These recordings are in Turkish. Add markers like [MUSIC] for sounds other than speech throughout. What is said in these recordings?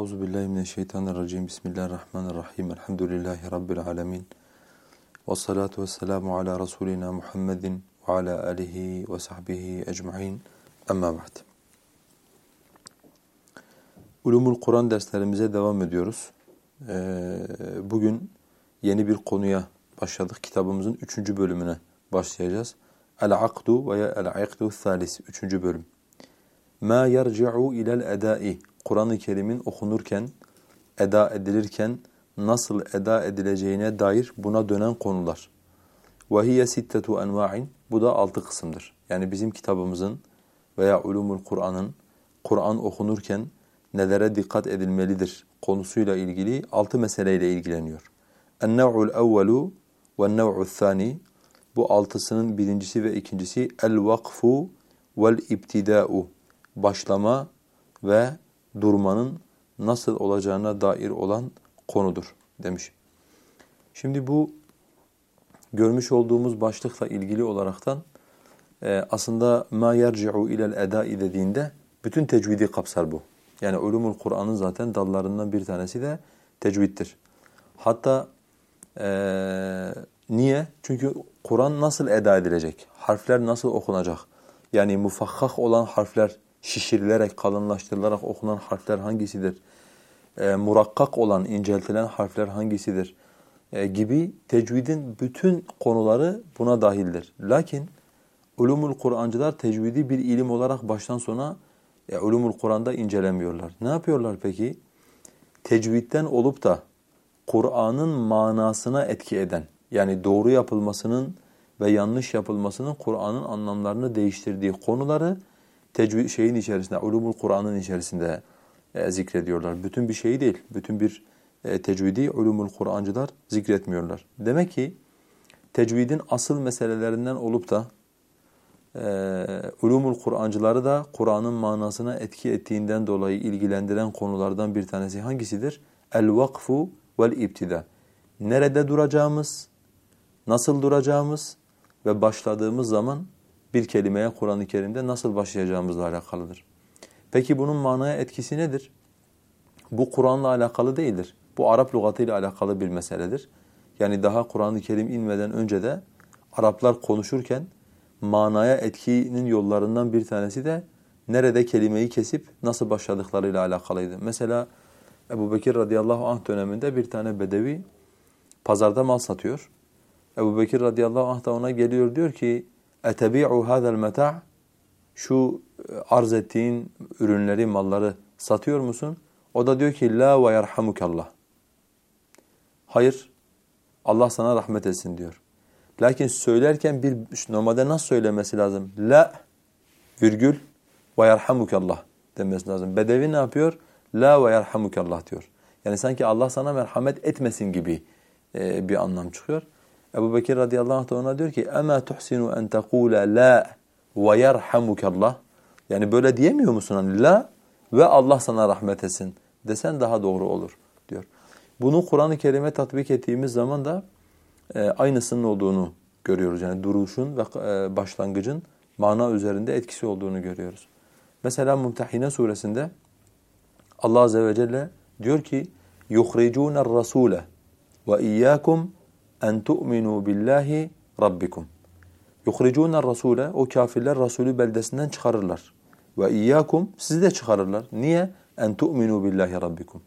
Euzu billahi mineşşeytanirracim. Bismillahirrahmanirrahim. Elhamdülillahi rabbil alamin. Ves salatu vesselamu ala rasulina Muhammedin ve ala alihi ve sahbihi ecmaîn. Amma ba'd. Ulumul Kur'an derslerimize devam ediyoruz. Ee, bugün yeni bir konuya başladık. Kitabımızın üçüncü bölümüne başlayacağız. El-Akdu veya El-Akdu Thalis. Üçüncü bölüm. Ma yerci'u ilel edai. Kur'an-ı Kerim'in okunurken, eda edilirken nasıl eda edileceğine dair buna dönen konular. وَهِيَ سِتَّةُ اَنْوَاعٍ Bu da altı kısımdır. Yani bizim kitabımızın veya ulumul Kur'an'ın Kur'an okunurken nelere dikkat edilmelidir konusuyla ilgili altı meseleyle ilgileniyor. اَنَّوْعُ الْاَوَّلُ وَالنَّوْعُ الثَّانِي Bu altısının birincisi ve ikincisi el-vakfu vel-ibtida'u Başlama ve durmanın nasıl olacağına dair olan konudur demiş. Şimdi bu görmüş olduğumuz başlıkla ilgili olaraktan e, aslında ma yerci'u ilel edai dediğinde bütün tecvidi kapsar bu. Yani ulumul Kur'an'ın zaten dallarından bir tanesi de tecviddir. Hatta e, niye? Çünkü Kur'an nasıl eda edilecek? Harfler nasıl okunacak? Yani mufakkak olan harfler şişirilerek, kalınlaştırılarak okunan harfler hangisidir? E, murakkak olan, inceltilen harfler hangisidir? E, gibi tecvidin bütün konuları buna dahildir. Lakin ulumul Kur'ancılar tecvidi bir ilim olarak baştan sona e, ulumul Kur'an'da incelemiyorlar. Ne yapıyorlar peki? Tecvidden olup da Kur'an'ın manasına etki eden, yani doğru yapılmasının ve yanlış yapılmasının Kur'an'ın anlamlarını değiştirdiği konuları tecvid şeyin içerisinde, ulumul Kur'an'ın içerisinde e, zikrediyorlar. Bütün bir şeyi değil, bütün bir e, tecvidi ulumul Kur'ancılar zikretmiyorlar. Demek ki tecvidin asıl meselelerinden olup da e, ulumul Kur'ancıları da Kur'an'ın manasına etki ettiğinden dolayı ilgilendiren konulardan bir tanesi hangisidir? El-vakfu vel-ibtida. Nerede duracağımız, nasıl duracağımız ve başladığımız zaman bir kelimeye Kur'an-ı Kerim'de nasıl başlayacağımızla alakalıdır. Peki bunun manaya etkisi nedir? Bu Kur'an'la alakalı değildir. Bu Arap lügatıyla alakalı bir meseledir. Yani daha Kur'an-ı Kerim inmeden önce de Araplar konuşurken manaya etkinin yollarından bir tanesi de nerede kelimeyi kesip nasıl başladıklarıyla alakalıydı. Mesela Ebu Bekir radıyallahu anh döneminde bir tane bedevi pazarda mal satıyor. Ebu Bekir radıyallahu anh da ona geliyor diyor ki etebi'u hadal meta' şu e, arz ettiğin ürünleri, malları satıyor musun? O da diyor ki la ve yerhamukallah. Hayır. Allah sana rahmet etsin diyor. Lakin söylerken bir normalde nasıl söylemesi lazım? La virgül ve yerhamukallah demesi lazım. Bedevi ne yapıyor? La ve yerhamukallah diyor. Yani sanki Allah sana merhamet etmesin gibi e, bir anlam çıkıyor. Ebu Bekir radıyallahu anh da ona diyor ki اَمَا تُحْسِنُ اَنْ تَقُولَ لَا وَيَرْحَمُكَ اللّٰهِ Yani böyle diyemiyor musun? Hani la ve Allah sana rahmet etsin desen daha doğru olur diyor. Bunu Kur'an-ı Kerim'e tatbik ettiğimiz zaman da e, aynısının olduğunu görüyoruz. Yani duruşun ve e, başlangıcın mana üzerinde etkisi olduğunu görüyoruz. Mesela Mumtehine suresinde Allah azze ve celle diyor ki يُخْرِجُونَ الرَّسُولَ وَاِيَّاكُمْ en tu'minu billahi rabbikum. Yuhricûne rasûle o kafirler Resulü beldesinden çıkarırlar. Ve iyyakum sizi de çıkarırlar. Niye? En tu'minu billahi rabbikum.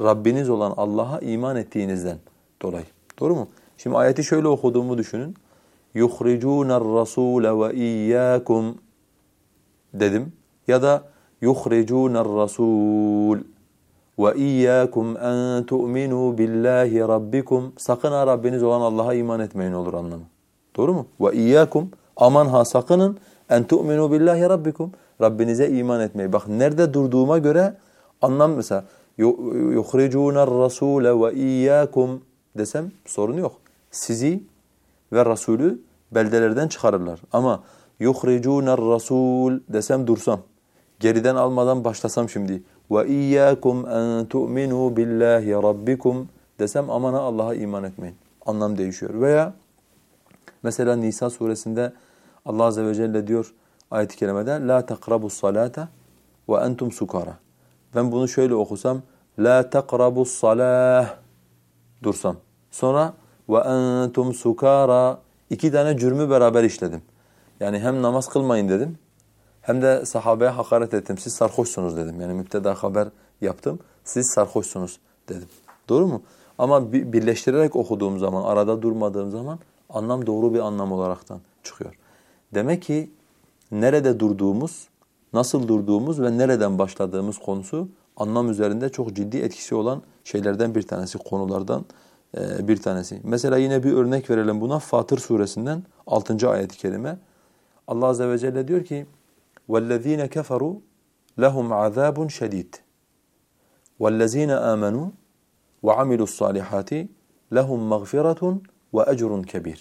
Rabbiniz olan Allah'a iman ettiğinizden dolayı. Doğru mu? Şimdi ayeti şöyle okuduğumu düşünün. يُخْرِجُونَ الرَّسُولَ وَاِيَّاكُمْ dedim. Ya da يُخْرِجُونَ الرَّسُولَ iyyakum en tu'minu billahi rabbikum sakın ha Rabbiniz olan Allah'a iman etmeyin olur anlamı. Doğru mu? İyyakum aman ha sakının en tu'minu billahi rabbikum Rabbinize iman etmeyi. Bak nerede durduğuma göre anlam mesela yuhricûner rasûle ve iyyakum desem sorun yok. Sizi ve Resulü beldelerden çıkarırlar. Ama yuhricûner rasûl desem dursam. Geriden almadan başlasam şimdi ve iyyakum en tu'minu billahi rabbikum desem aman Allah'a iman etmeyin. Anlam değişiyor. Veya mesela Nisa suresinde Allah azze ve celle diyor ayet-i kerimede la takrabus salata ve entum sukara. ben bunu şöyle okusam la taqrabus salah dursam. Sonra ve entum sukara iki tane cürmü beraber işledim. Yani hem namaz kılmayın dedim hem de sahabeye hakaret ettim. Siz sarhoşsunuz dedim. Yani müpteda haber yaptım. Siz sarhoşsunuz dedim. Doğru mu? Ama birleştirerek okuduğum zaman, arada durmadığım zaman anlam doğru bir anlam olaraktan çıkıyor. Demek ki nerede durduğumuz, nasıl durduğumuz ve nereden başladığımız konusu anlam üzerinde çok ciddi etkisi olan şeylerden bir tanesi, konulardan e, bir tanesi. Mesela yine bir örnek verelim buna Fatır suresinden 6. ayet-i kerime. Allah azze ve celle diyor ki: وَالَّذ۪ينَ كَفَرُوا لَهُمْ عَذَابٌ شَد۪يدٌ وَالَّذ۪ينَ آمَنُوا وَعَمِلُوا الصَّالِحَاتِ لَهُمْ مَغْفِرَةٌ وَأَجْرٌ كَب۪يرٌ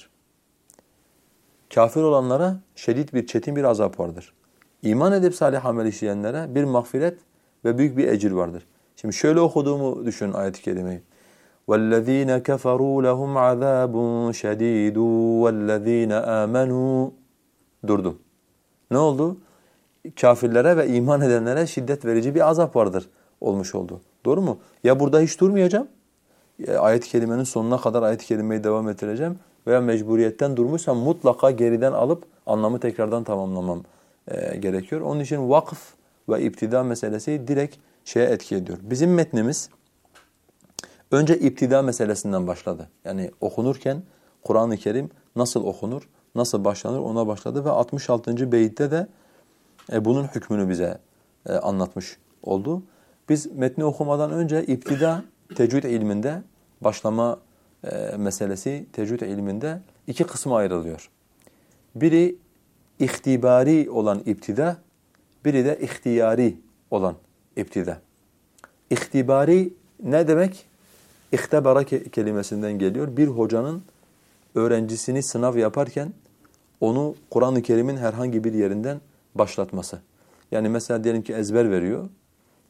Kafir olanlara şiddet bir çetin bir azap vardır. İman edip salih amel işleyenlere bir mağfiret ve büyük bir ecir vardır. Şimdi şöyle okuduğumu düşün ayet-i kerimeyi. وَالَّذ۪ينَ كَفَرُوا لَهُمْ عَذَابٌ شَد۪يدٌ وَالَّذ۪ينَ آمَنُوا Durdum. Ne oldu? Kafirlere ve iman edenlere şiddet verici bir azap vardır olmuş oldu. Doğru mu? Ya burada hiç durmayacağım. Ayet-i kerimenin sonuna kadar ayet-i kerimeyi devam ettireceğim. Veya mecburiyetten durmuşsam mutlaka geriden alıp anlamı tekrardan tamamlamam e, gerekiyor. Onun için vakıf ve iptida meselesi direkt şeye etki ediyor. Bizim metnimiz önce iptida meselesinden başladı. Yani okunurken Kur'an-ı Kerim nasıl okunur, nasıl başlanır ona başladı ve 66. beyitte de e, bunun hükmünü bize e, anlatmış oldu. Biz metni okumadan önce iptida tecvid ilminde başlama e, meselesi tecvid ilminde iki kısma ayrılıyor. Biri ihtibari olan iptida, biri de ihtiyari olan iptida. İhtibari ne demek? İhtibara kelimesinden geliyor. Bir hocanın öğrencisini sınav yaparken onu Kur'an-ı Kerim'in herhangi bir yerinden başlatması. Yani mesela diyelim ki ezber veriyor.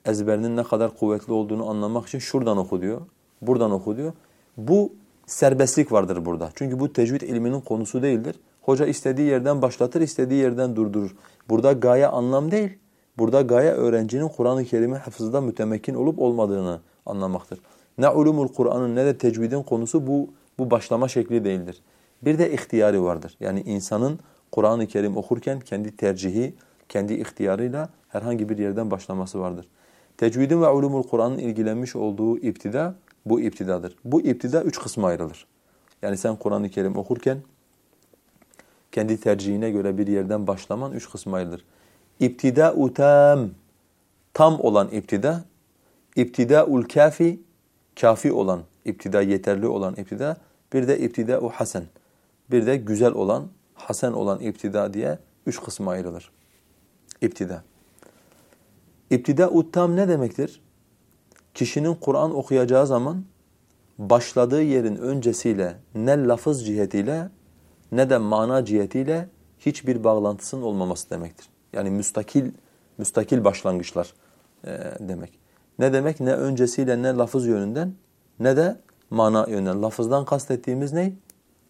Ezberinin ne kadar kuvvetli olduğunu anlamak için şuradan oku diyor. Buradan oku diyor. Bu serbestlik vardır burada. Çünkü bu tecvid ilminin konusu değildir. Hoca istediği yerden başlatır, istediği yerden durdurur. Burada gaye anlam değil. Burada gaye öğrencinin Kur'an-ı Kerim'i hafızda mütemekkin olup olmadığını anlamaktır. Ne ulumul Kur'an'ın ne de tecvidin konusu bu bu başlama şekli değildir. Bir de ihtiyari vardır. Yani insanın Kur'an-ı Kerim okurken kendi tercihi, kendi ihtiyarıyla herhangi bir yerden başlaması vardır. Tecvidin ve ulumul Kur'an'ın ilgilenmiş olduğu iptida bu iptidadır. Bu iptida üç kısma ayrılır. Yani sen Kur'an-ı Kerim okurken kendi tercihine göre bir yerden başlaman üç kısma ayrılır. İptida'u tam, tam olan iptida, iptida'ul kafi, kafi olan, iptida yeterli olan iptida, bir de iptida'u hasen, bir de güzel olan, hasen olan iptida diye üç kısma ayrılır. İptida. İptida'u tam ne demektir? Kişinin Kur'an okuyacağı zaman başladığı yerin öncesiyle ne lafız cihetiyle ne de mana cihetiyle hiçbir bağlantısının olmaması demektir. Yani müstakil müstakil başlangıçlar e, demek. Ne demek? Ne öncesiyle ne lafız yönünden ne de mana yönünden. Lafızdan kastettiğimiz ne?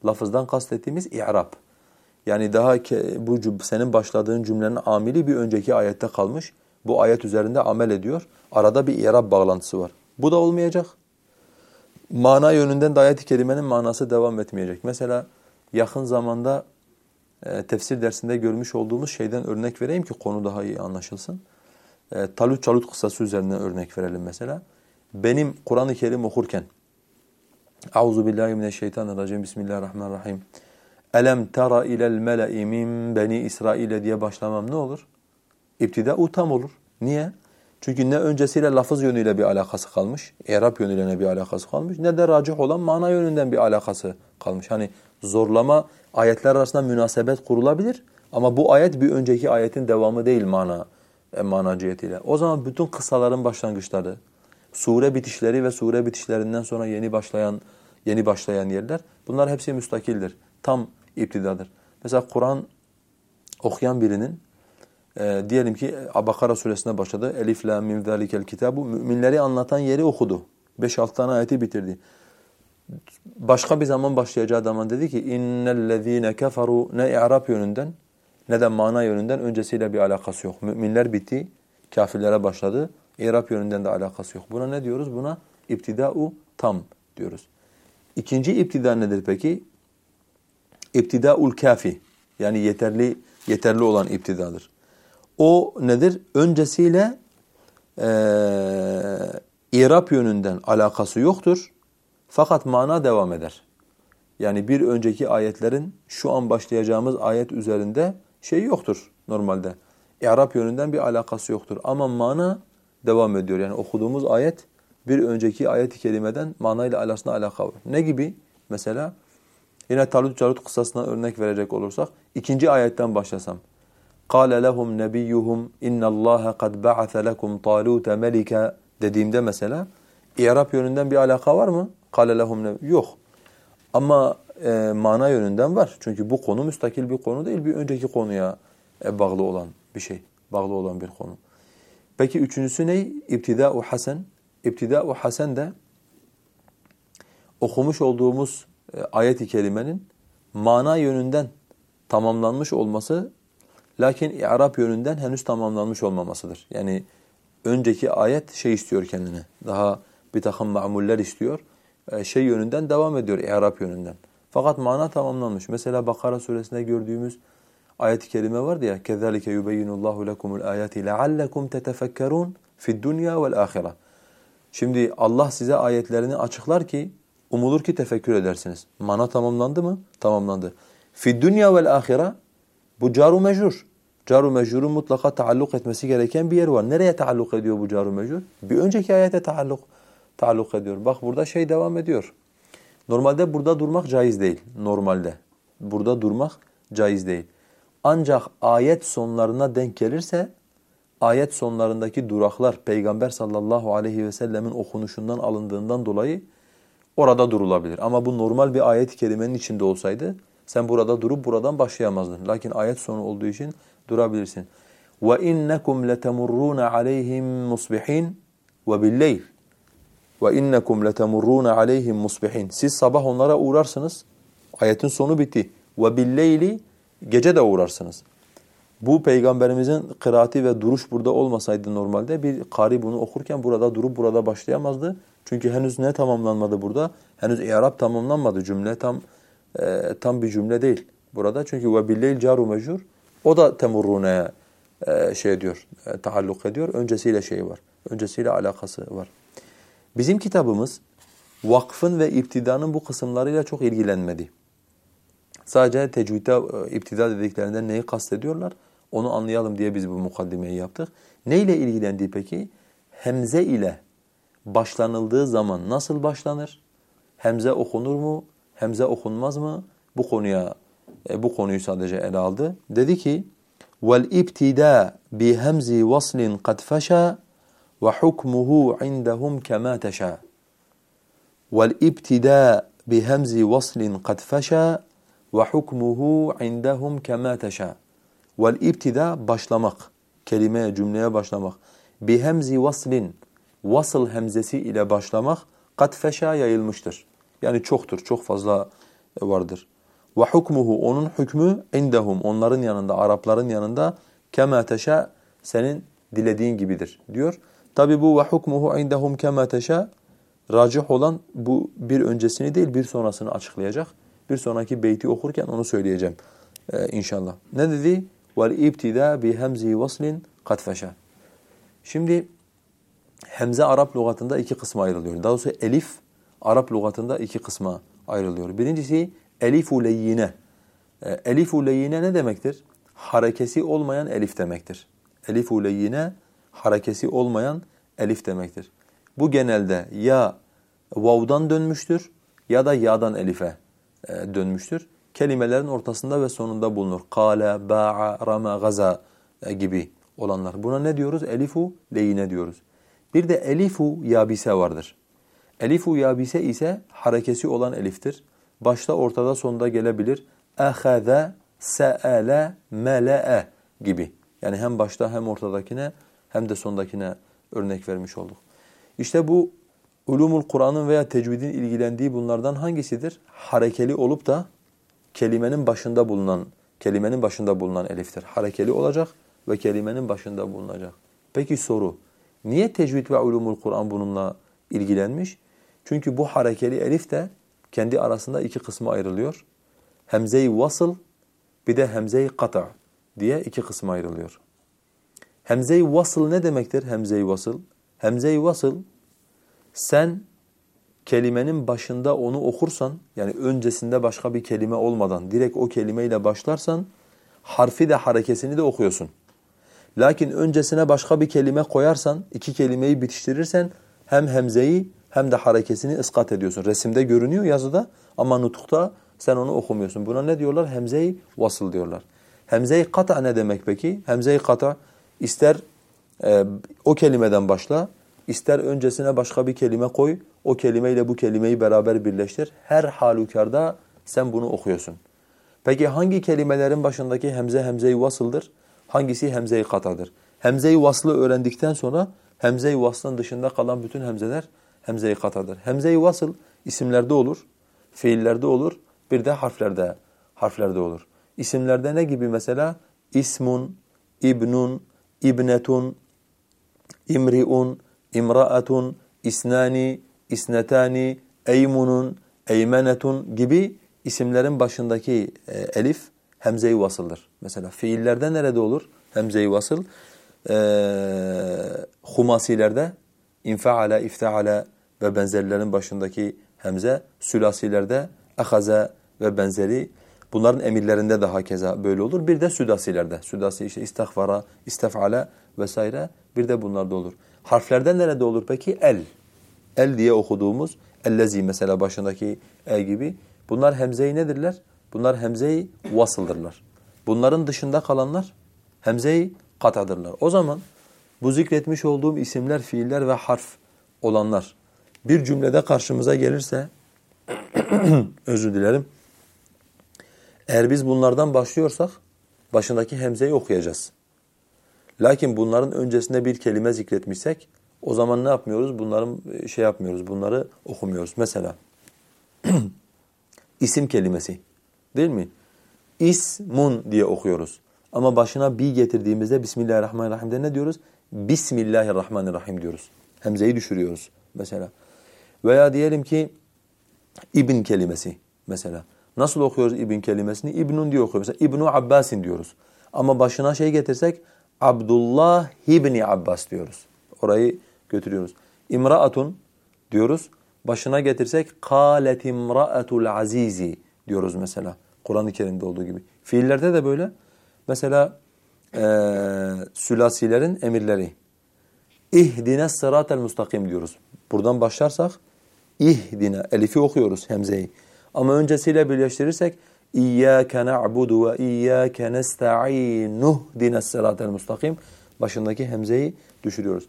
Lafızdan kastettiğimiz i'rab. Yani daha bu senin başladığın cümlenin amili bir önceki ayette kalmış. Bu ayet üzerinde amel ediyor. Arada bir i'rab bağlantısı var. Bu da olmayacak. Mana yönünden de ayet-i kerimenin manası devam etmeyecek. Mesela yakın zamanda e, tefsir dersinde görmüş olduğumuz şeyden örnek vereyim ki konu daha iyi anlaşılsın. E, Talut Çalut kıssası üzerinden örnek verelim mesela. Benim Kur'an-ı Kerim okurken Euzu billahi mineşşeytanirracim. Bismillahirrahmanirrahim. Elem tara ilel mele'i min beni İsrail diye başlamam ne olur? İptida utam olur. Niye? Çünkü ne öncesiyle lafız yönüyle bir alakası kalmış, Arap yönüyle bir alakası kalmış, ne de racih olan mana yönünden bir alakası kalmış. Hani zorlama ayetler arasında münasebet kurulabilir ama bu ayet bir önceki ayetin devamı değil mana e. O zaman bütün kıssaların başlangıçları, sure bitişleri ve sure bitişlerinden sonra yeni başlayan yeni başlayan yerler bunlar hepsi müstakildir. Tam iptidadır. Mesela Kur'an okuyan birinin e, diyelim ki Bakara suresine başladı. Elif la mim zalikel kitabu müminleri anlatan yeri okudu. 5-6 tane ayeti bitirdi. Başka bir zaman başlayacağı zaman dedi ki innellezine keferu ne i'rab yönünden ne de mana yönünden öncesiyle bir alakası yok. Müminler bitti, kafirlere başladı. İrab yönünden de alakası yok. Buna ne diyoruz? Buna iptida'u tam diyoruz. İkinci iptida nedir peki? İptida'ul kafi. Yani yeterli yeterli olan iptidadır. O nedir? Öncesiyle e, İrab yönünden alakası yoktur. Fakat mana devam eder. Yani bir önceki ayetlerin şu an başlayacağımız ayet üzerinde şey yoktur normalde. İrab yönünden bir alakası yoktur. Ama mana devam ediyor. Yani okuduğumuz ayet bir önceki ayet-i kerimeden manayla alasına alaka var. Ne gibi? Mesela yine Talut Calut kıssasına örnek verecek olursak ikinci ayetten başlasam. قَالَ لَهُمْ نَبِيُّهُمْ اِنَّ اللّٰهَ قَدْ بَعَثَ لَكُمْ طَالُوتَ مَلِكًا dediğimde mesela İrab yönünden bir alaka var mı? قَالَ لَهُمْ Yok. Ama e, mana yönünden var. Çünkü bu konu müstakil bir konu değil. Bir önceki konuya e, bağlı olan bir şey. Bağlı olan bir konu. Peki üçüncüsü ne? İbtida'u hasen. İbtida'u hasen de okumuş olduğumuz e, ayet-i kerimenin mana yönünden tamamlanmış olması lakin i'rab yönünden henüz tamamlanmış olmamasıdır. Yani önceki ayet şey istiyor kendine. Daha bir takım ma'muller istiyor. E, şey yönünden devam ediyor i'rab yönünden. Fakat mana tamamlanmış. Mesela Bakara suresinde gördüğümüz ayet-i kerime vardı ya كَذَٰلِكَ يُبَيِّنُ اللّٰهُ لَكُمُ الْآيَاتِ لَعَلَّكُمْ تَتَفَكَّرُونَ فِي الدُّنْيَا وَالْآخِرَةِ Şimdi Allah size ayetlerini açıklar ki umulur ki tefekkür edersiniz. Mana tamamlandı mı? Tamamlandı. Fi dünya vel ahire bu caru mecrur. Caru mecrurun mutlaka taalluk etmesi gereken bir yer var. Nereye taalluk ediyor bu caru mecrur? Bir önceki ayete taalluk taalluk ediyor. Bak burada şey devam ediyor. Normalde burada durmak caiz değil. Normalde. Burada durmak caiz değil. Ancak ayet sonlarına denk gelirse ayet sonlarındaki duraklar Peygamber sallallahu aleyhi ve sellemin okunuşundan alındığından dolayı orada durulabilir. Ama bu normal bir ayet-i kerimenin içinde olsaydı sen burada durup buradan başlayamazdın. Lakin ayet sonu olduğu için durabilirsin. وَاِنَّكُمْ لَتَمُرُّونَ عَلَيْهِمْ مُصْبِحِينَ وَبِاللَّيْلِ وَاِنَّكُمْ لَتَمُرُّونَ عَلَيْهِمْ مُصْبِحِينَ Siz sabah onlara uğrarsınız. Ayetin sonu bitti. وَبِاللَّيْلِ Gece de uğrarsınız. Bu peygamberimizin kıraati ve duruş burada olmasaydı normalde bir kari bunu okurken burada durup burada başlayamazdı. Çünkü henüz ne tamamlanmadı burada? Henüz i'rab tamamlanmadı cümle tam e, tam bir cümle değil burada. Çünkü ve billeyl caru mecrur o da temurruneye e, şey diyor, e, taalluk ediyor. Öncesiyle şey var. Öncesiyle alakası var. Bizim kitabımız vakfın ve iptidanın bu kısımlarıyla çok ilgilenmedi. Sadece tecvide e, iptida dediklerinden neyi kastediyorlar? Onu anlayalım diye biz bu mukaddimeyi yaptık. Neyle ilgilendi peki? Hemze ile başlanıldığı zaman nasıl başlanır? Hemze okunur mu? Hemze okunmaz mı? Bu konuya e, bu konuyu sadece ele aldı. Dedi ki: "Vel ibtida bi hemzi vaslin kad fasha ve hukmuhu indahum kema teşa." Vel ibtida bi hemzi vaslin kad fasha ve hukmuhu indahum kema teşa. Vel ibtida başlamak, kelimeye, cümleye başlamak. Bi hemzi vaslin vasıl hemzesi ile başlamak kat feşa yayılmıştır. Yani çoktur, çok fazla vardır. Ve hukmuhu onun hükmü indahum onların yanında, Arapların yanında kema teşa senin dilediğin gibidir diyor. Tabi bu ve hukmuhu indahum kema teşa racih olan bu bir öncesini değil bir sonrasını açıklayacak. Bir sonraki beyti okurken onu söyleyeceğim ee, inşallah. Ne dedi? Hemzi vaslin kat feşa. Şimdi Hemze Arap lügatında iki kısma ayrılıyor. Daha doğrusu elif Arap lügatında iki kısma ayrılıyor. Birincisi elifu leyyine. E, elifu leyyine ne demektir? Harekesi olmayan elif demektir. Elifu leyyine harekesi olmayan elif demektir. Bu genelde ya vav'dan dönmüştür ya da ya'dan elife e, dönmüştür. Kelimelerin ortasında ve sonunda bulunur. Kale, ba'a, rama, gaza e, gibi olanlar. Buna ne diyoruz? Elifu leyine diyoruz. Bir de elifu yabise vardır. Elifu yabise ise harekesi olan eliftir. Başta ortada sonda gelebilir. Ehaze, se'ele, mele'e gibi. Yani hem başta hem ortadakine hem de sondakine örnek vermiş olduk. İşte bu ulumul Kur'an'ın veya tecvidin ilgilendiği bunlardan hangisidir? Harekeli olup da kelimenin başında bulunan kelimenin başında bulunan eliftir. Harekeli olacak ve kelimenin başında bulunacak. Peki soru Niye tecvid ve ulumul Kur'an bununla ilgilenmiş? Çünkü bu harekeli elif de kendi arasında iki kısma ayrılıyor. Hemze-i vasıl bir de hemze-i kata diye iki kısma ayrılıyor. Hemze-i vasıl ne demektir hemze-i vasıl? Hemze-i vasıl sen kelimenin başında onu okursan yani öncesinde başka bir kelime olmadan direkt o kelimeyle başlarsan harfi de harekesini de okuyorsun. Lakin öncesine başka bir kelime koyarsan, iki kelimeyi bitiştirirsen hem hemzeyi hem de harekesini ıskat ediyorsun. Resimde görünüyor yazıda ama nutukta sen onu okumuyorsun. Buna ne diyorlar? Hemze-i vasıl diyorlar. Hemze-i kata ne demek peki? Hemze-i kata ister e, o kelimeden başla, ister öncesine başka bir kelime koy, o kelimeyle bu kelimeyi beraber birleştir. Her halükarda sen bunu okuyorsun. Peki hangi kelimelerin başındaki hemze hemze-i vasıldır? Hangisi hemze-i katadır? Hemze-i vaslı öğrendikten sonra hemze-i vaslın dışında kalan bütün hemzeler hemze-i katadır. Hemze-i vasıl isimlerde olur, fiillerde olur, bir de harflerde harflerde olur. İsimlerde ne gibi mesela? İsmun, ibnun, ibnetun, imriun, imraatun, isnani, isnetani, eymunun, eymenetun gibi isimlerin başındaki e, elif hemze-i vasıldır. Mesela fiillerde nerede olur hemze-i vasıl? E, humasilerde infaala, iftaala ve benzerlerin başındaki hemze, sülasilerde ahaze ve benzeri bunların emirlerinde daha keza böyle olur. Bir de südasilerde. Südasi işte istagfara, istefala vesaire bir de bunlarda olur. Harflerde nerede olur peki? El. El diye okuduğumuz ellezi mesela başındaki el gibi. Bunlar hemze-i nedirler? Bunlar hemze-i vasıldırlar. Bunların dışında kalanlar hemze-i katadırlar. O zaman bu zikretmiş olduğum isimler, fiiller ve harf olanlar bir cümlede karşımıza gelirse [CLEARS THROAT] özür dilerim. Eğer biz bunlardan başlıyorsak başındaki hemzeyi okuyacağız. Lakin bunların öncesinde bir kelime zikretmişsek o zaman ne yapmıyoruz? Bunların e, şey yapmıyoruz. Bunları okumuyoruz. Mesela [CLEARS THROAT] isim kelimesi. Değil mi? İsmun diye okuyoruz. Ama başına bi getirdiğimizde Bismillahirrahmanirrahim'de ne diyoruz? Bismillahirrahmanirrahim diyoruz. Hemzeyi düşürüyoruz mesela. Veya diyelim ki ibn kelimesi mesela. Nasıl okuyoruz ibn kelimesini? İbnun diye okuyoruz. Mesela İbnu Abbasin diyoruz. Ama başına şey getirsek Abdullah ibni Abbas diyoruz. Orayı götürüyoruz. İmraatun diyoruz. Başına getirsek kâlet imra'atul azizi diyoruz mesela. Kur'an-ı Kerim'de olduğu gibi. Fiillerde de böyle. Mesela e, sülasilerin emirleri. İhdine sıratel mustakim diyoruz. Buradan başlarsak ihdine elifi okuyoruz hemzeyi. Ama öncesiyle birleştirirsek İyyâke na'budu ve iyyâke nesta'inuh dines sirâtel mustakim. Başındaki hemzeyi düşürüyoruz.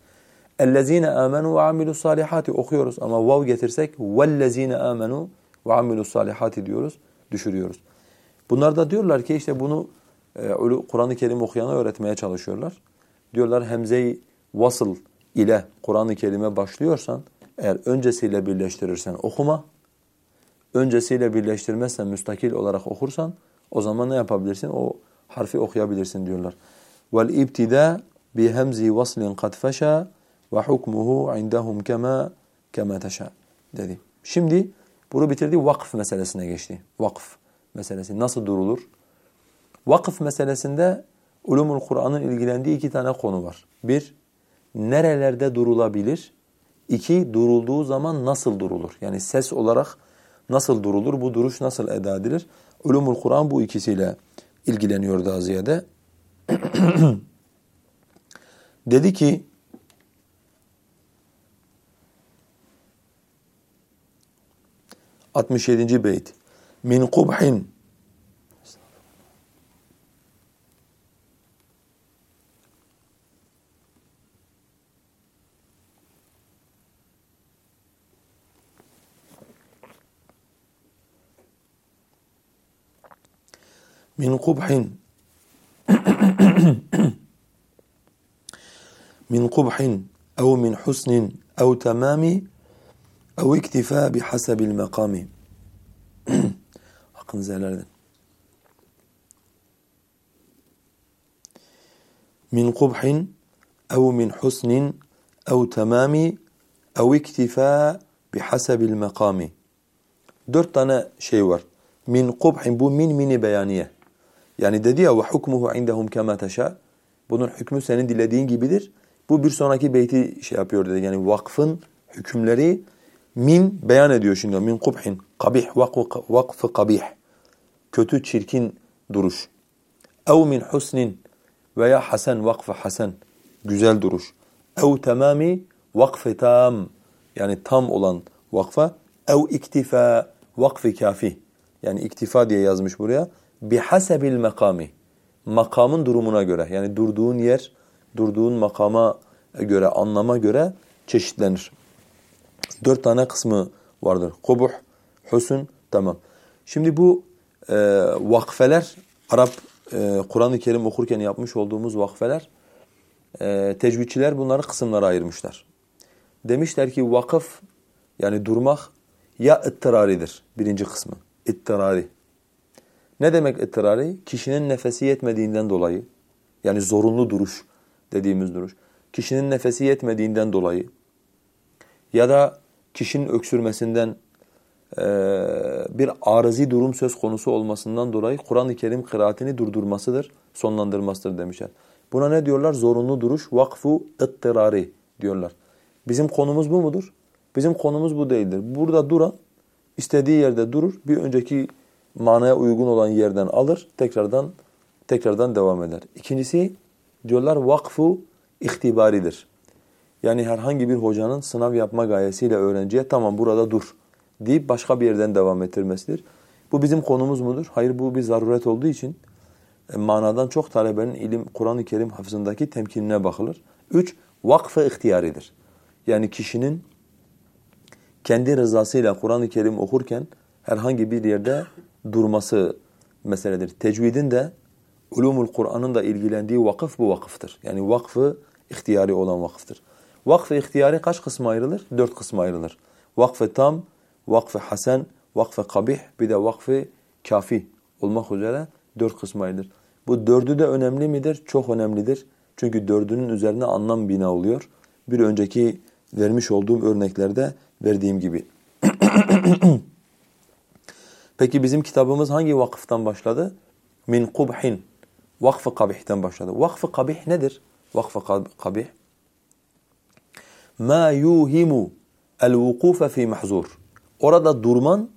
Ellezîne âmenû ve amilus salihati okuyoruz ama vav getirsek vellezîne âmenû ve amilus salihati diyoruz, düşürüyoruz. Bunlar da diyorlar ki işte bunu e, Kur'an-ı Kerim okuyana öğretmeye çalışıyorlar. Diyorlar hemzeyi vasıl ile Kur'an-ı Kerim'e başlıyorsan eğer öncesiyle birleştirirsen okuma öncesiyle birleştirmezsen müstakil olarak okursan o zaman ne yapabilirsin? O harfi okuyabilirsin diyorlar. Vel ibtida bi hemzi vaslin kad feşa ve hukmuhu indahum kema kema teşa dedi. Şimdi bunu bitirdi vakıf meselesine geçti. Vakıf meselesi nasıl durulur? Vakıf meselesinde ulumul Kur'an'ın ilgilendiği iki tane konu var. Bir, nerelerde durulabilir? İki, durulduğu zaman nasıl durulur? Yani ses olarak nasıl durulur? Bu duruş nasıl eda edilir? Ulumul Kur'an bu ikisiyle ilgileniyor daha ziyade. [CLEARS THROAT] Dedi ki, Altmış yedinci beyt. Min kubhin من قبح. [COUGHS] من قبح أو من حسن أو تمام أو اكتفاء بحسب المقام. [COUGHS] أقن من قبح أو من حسن أو تمام أو اكتفاء بحسب المقام. درت أنا شيور. من قبح بو من من بيانية. Yani dedi ya ve hukmuhu indahum kema teşa. Bunun hükmü senin dilediğin gibidir. Bu bir sonraki beyti şey yapıyor dedi. Yani vakfın hükümleri min beyan ediyor şimdi. Min kubhin kabih vakfı, vakfı kabih. Kötü çirkin duruş. Ev min husnin veya hasen vakfı hasen güzel duruş. Ev tamami vakfı tam yani tam olan vakfa. Ev iktifa vakfı kafi. Yani iktifa diye yazmış buraya. Bihasebil makami. Makamın durumuna göre yani durduğun yer, durduğun makama göre, anlama göre çeşitlenir. Dört tane kısmı vardır. Kubuh, husn, tamam. Şimdi bu e, vakfeler, Arap e, Kur'an-ı Kerim okurken yapmış olduğumuz vakfeler, e, tecvidçiler bunları kısımlara ayırmışlar. Demişler ki vakıf, yani durmak ya ıttıraridir birinci kısmı. İttirari. Ne demek ittirari? Kişinin nefesi yetmediğinden dolayı, yani zorunlu duruş dediğimiz duruş. Kişinin nefesi yetmediğinden dolayı ya da kişinin öksürmesinden bir arızi durum söz konusu olmasından dolayı Kur'an-ı Kerim kıraatini durdurmasıdır, sonlandırmasıdır demişler. Buna ne diyorlar? Zorunlu duruş, vakfu ıttırari diyorlar. Bizim konumuz bu mudur? Bizim konumuz bu değildir. Burada duran istediği yerde durur, bir önceki manaya uygun olan yerden alır, tekrardan tekrardan devam eder. İkincisi diyorlar vakfu ihtibaridir. Yani herhangi bir hocanın sınav yapma gayesiyle öğrenciye tamam burada dur deyip başka bir yerden devam ettirmesidir. Bu bizim konumuz mudur? Hayır bu bir zaruret olduğu için e, manadan çok talebenin ilim Kur'an-ı Kerim hafızındaki temkinine bakılır. Üç, vakfı ihtiyaridir. Yani kişinin kendi rızasıyla Kur'an-ı Kerim okurken herhangi bir yerde durması meseledir. Tecvidin de ulumul Kur'an'ın da ilgilendiği vakıf bu vakıftır. Yani vakfı ihtiyari olan vakıftır. Vakfı ihtiyari kaç kısma ayrılır? Dört kısma ayrılır. Vakfı tam, vakfı hasen, vakfı kabih, bir de vakfı kafi olmak üzere dört kısma ayrılır. Bu dördü de önemli midir? Çok önemlidir. Çünkü dördünün üzerine anlam bina oluyor. Bir önceki vermiş olduğum örneklerde verdiğim gibi. [CLEARS THROAT] Peki bizim kitabımız hangi vakıftan başladı? Min kubhin. Vakfı kabihten başladı. Vakfı kabih nedir? Vakfı kabih. Ma yuhimu el vukufe fi mahzur. Orada durman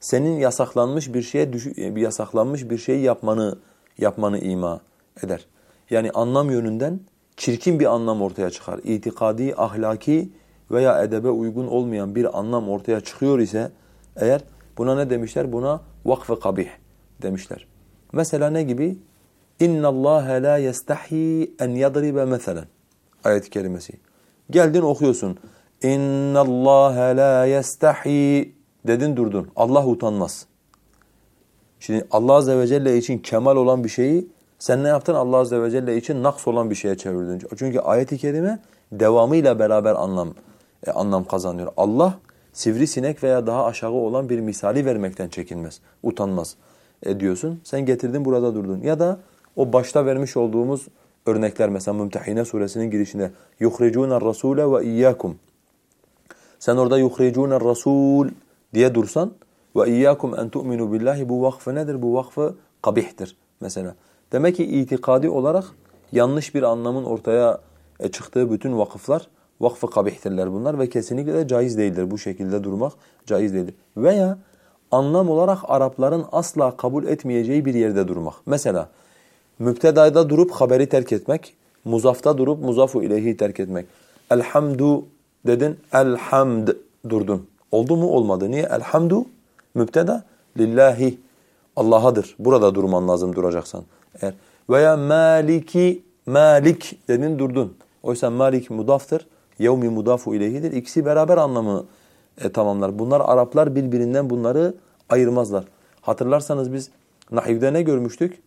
senin yasaklanmış bir şeye yasaklanmış bir şeyi yapmanı yapmanı ima eder. Yani anlam yönünden çirkin bir anlam ortaya çıkar. İtikadi, ahlaki veya edebe uygun olmayan bir anlam ortaya çıkıyor ise eğer buna ne demişler? Buna vakf-ı kabih demişler. Mesela ne gibi? اِنَّ اللّٰهَ لَا يَسْتَحِي اَنْ يَضْرِبَ مَثَلًا Ayet-i kerimesi. Geldin okuyorsun. اِنَّ اللّٰهَ لَا يَسْتَحِي Dedin durdun. Allah utanmaz. Şimdi Allah Azze ve Celle için kemal olan bir şeyi sen ne yaptın? Allah Azze ve Celle için naks olan bir şeye çevirdin. Çünkü ayet-i kerime devamıyla beraber anlam e, anlam kazanıyor. Allah sivrisinek veya daha aşağı olan bir misali vermekten çekinmez, utanmaz ediyorsun. Sen getirdin burada durdun. Ya da o başta vermiş olduğumuz örnekler mesela Mümtehine suresinin girişinde يُخْرِجُونَ الرَّسُولَ وَاِيَّاكُمْ Sen orada يُخْرِجُونَ الرَّسُولَ diye dursan وَاِيَّاكُمْ en tu'minu billahi bu vakfı nedir? Bu vakfı kabihtir mesela. Demek ki itikadi olarak yanlış bir anlamın ortaya e, çıktığı bütün vakıflar vakfı kabihtirler bunlar ve kesinlikle de caiz değildir bu şekilde durmak caiz değildir. Veya anlam olarak Arapların asla kabul etmeyeceği bir yerde durmak. Mesela müptedayda durup haberi terk etmek, muzafta durup muzafu ileyhi terk etmek. Elhamdu dedin, elhamd durdun. Oldu mu? Olmadı. Niye? Elhamdu müpteda lillahi Allah'adır. Burada durman lazım duracaksan. Eğer veya maliki malik dedin durdun. Oysa malik mudaftır. Yevmi mudafu ileyhidir. İkisi beraber anlamı e, tamamlar. Bunlar Araplar birbirinden bunları ayırmazlar. Hatırlarsanız biz nahivde ne görmüştük?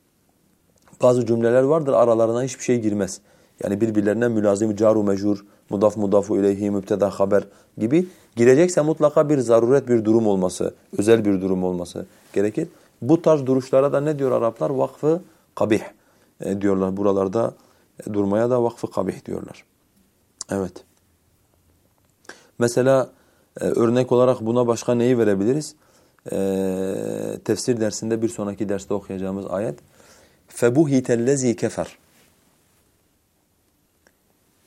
Bazı cümleler vardır aralarına hiçbir şey girmez. Yani birbirlerine mülazim, caru mecur, mudaf mudafu ileyhi, mübteda haber gibi girecekse mutlaka bir zaruret bir durum olması, özel bir durum olması gerekir. Bu tarz duruşlara da ne diyor Araplar? Vakfı kabih e, diyorlar. Buralarda durmaya da vakfı kabih diyorlar. Evet. Mesela e, örnek olarak buna başka neyi verebiliriz? E, tefsir dersinde bir sonraki derste okuyacağımız ayet. فَبُهِتَ الَّذ۪ي كَفَرْ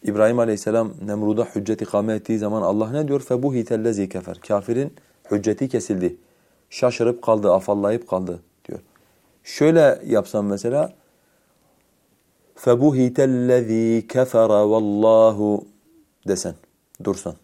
İbrahim Aleyhisselam Nemrud'a hüccet ikame ettiği zaman Allah ne diyor? فَبُهِتَ الَّذ۪ي كَفَرْ Kafirin hücceti kesildi. Şaşırıp kaldı, afallayıp kaldı diyor. Şöyle yapsam mesela فَبُهِتَ الَّذ۪ي كَفَرَ وَاللّٰهُ desen, dursan.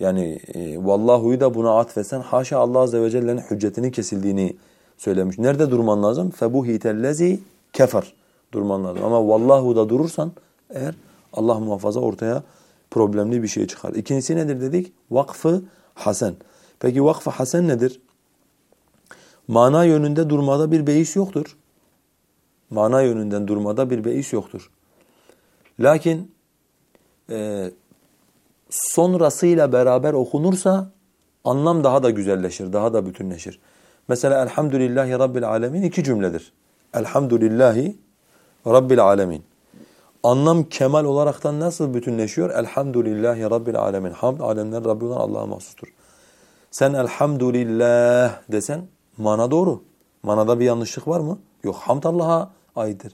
Yani e, vallahu'yu da buna atfetsen haşa Allah azze ve celle'nin hüccetinin kesildiğini söylemiş. Nerede durman lazım? Febuhitellezi kefer durman lazım. Ama vallahu da durursan eğer Allah muhafaza ortaya problemli bir şey çıkar. İkincisi nedir dedik? Vakfı hasen. Peki vakfı hasen nedir? Mana yönünde durmada bir beis yoktur. Mana yönünden durmada bir beis yoktur. Lakin e, sonrasıyla beraber okunursa anlam daha da güzelleşir, daha da bütünleşir. Mesela Elhamdülillahi Rabbil Alemin iki cümledir. Elhamdülillahi Rabbil Alemin. Anlam kemal olaraktan nasıl bütünleşiyor? Elhamdülillahi Rabbil Alemin. Hamd alemler Rabbi olan Allah'a mahsustur. Sen elhamdülillah desen mana doğru. Manada bir yanlışlık var mı? Yok. Hamd Allah'a aittir.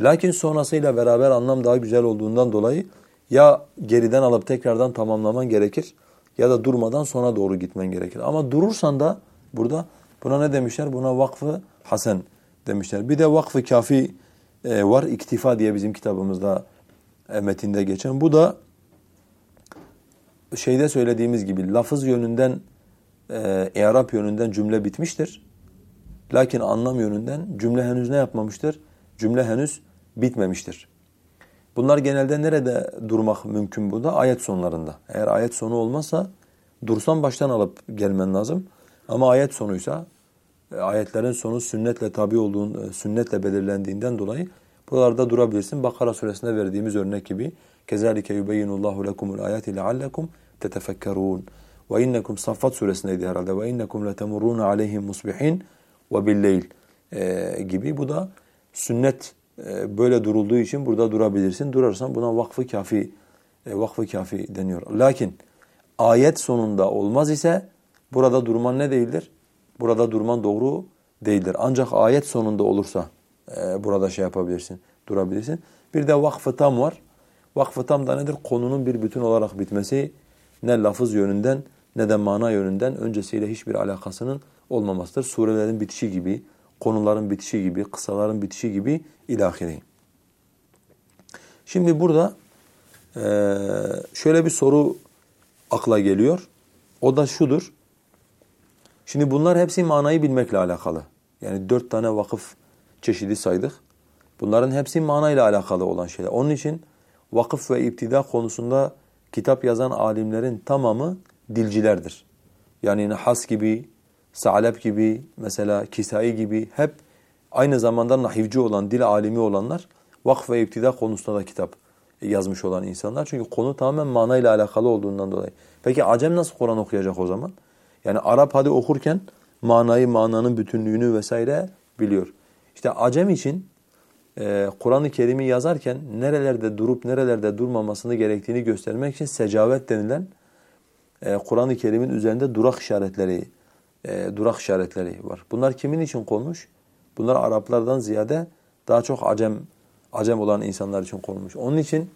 Lakin sonrasıyla beraber anlam daha güzel olduğundan dolayı ya geriden alıp tekrardan tamamlaman gerekir ya da durmadan sona doğru gitmen gerekir. Ama durursan da burada buna ne demişler? Buna vakfı hasen demişler. Bir de vakfı kafi e, var. İktifa diye bizim kitabımızda e, metinde geçen. Bu da şeyde söylediğimiz gibi lafız yönünden e, Arap yönünden cümle bitmiştir. Lakin anlam yönünden cümle henüz ne yapmamıştır? Cümle henüz bitmemiştir. Bunlar genelde nerede durmak mümkün burada? Ayet sonlarında. Eğer ayet sonu olmazsa dursan baştan alıp gelmen lazım. Ama ayet sonuysa e, ayetlerin sonu sünnetle tabi olduğun, e, sünnetle belirlendiğinden dolayı buralarda durabilirsin. Bakara suresinde verdiğimiz örnek gibi kezalike yubeyyinullahu lekumul ayati leallekum tetefekkerun. Ve innekum Saffat suresindeydi herhalde. Ve innekum letemurrun aleyhim musbihin ve e, gibi. Bu da sünnet böyle durulduğu için burada durabilirsin. Durarsan buna vakfı kafi e, vakfı kafi deniyor. Lakin ayet sonunda olmaz ise burada durman ne değildir? Burada durman doğru değildir. Ancak ayet sonunda olursa e, burada şey yapabilirsin, durabilirsin. Bir de vakfı tam var. Vakfı tam da nedir? Konunun bir bütün olarak bitmesi ne lafız yönünden ne de mana yönünden öncesiyle hiçbir alakasının olmamasıdır. Surelerin bitişi gibi, konuların bitişi gibi, kısaların bitişi gibi ilahiri. Şimdi burada e, şöyle bir soru akla geliyor. O da şudur. Şimdi bunlar hepsi manayı bilmekle alakalı. Yani dört tane vakıf çeşidi saydık. Bunların hepsi manayla alakalı olan şeyler. Onun için vakıf ve iptida konusunda kitap yazan alimlerin tamamı dilcilerdir. Yani Has gibi, Sa'leb gibi, mesela Kisai gibi hep aynı zamanda nahivci olan, dil alimi olanlar vakf ve iptida konusunda da kitap yazmış olan insanlar. Çünkü konu tamamen manayla alakalı olduğundan dolayı. Peki Acem nasıl Kur'an okuyacak o zaman? Yani Arap hadi okurken manayı, mananın bütünlüğünü vesaire biliyor. İşte Acem için e, Kur'an-ı Kerim'i yazarken nerelerde durup nerelerde durmamasını gerektiğini göstermek için secavet denilen e, Kur'an-ı Kerim'in üzerinde durak işaretleri e, durak işaretleri var. Bunlar kimin için konmuş? Bunlar Araplardan ziyade daha çok Acem Acem olan insanlar için konulmuş. Onun için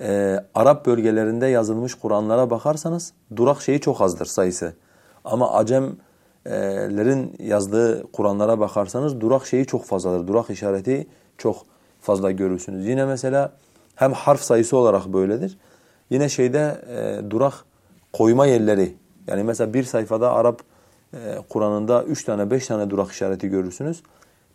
e, Arap bölgelerinde yazılmış Kur'anlara bakarsanız durak şeyi çok azdır sayısı. Ama Acemlerin yazdığı Kur'anlara bakarsanız durak şeyi çok fazladır. Durak işareti çok fazla görürsünüz. Yine mesela hem harf sayısı olarak böyledir. Yine şeyde e, durak koyma yerleri yani mesela bir sayfada Arap e, Kur'an'ında üç tane beş tane durak işareti görürsünüz.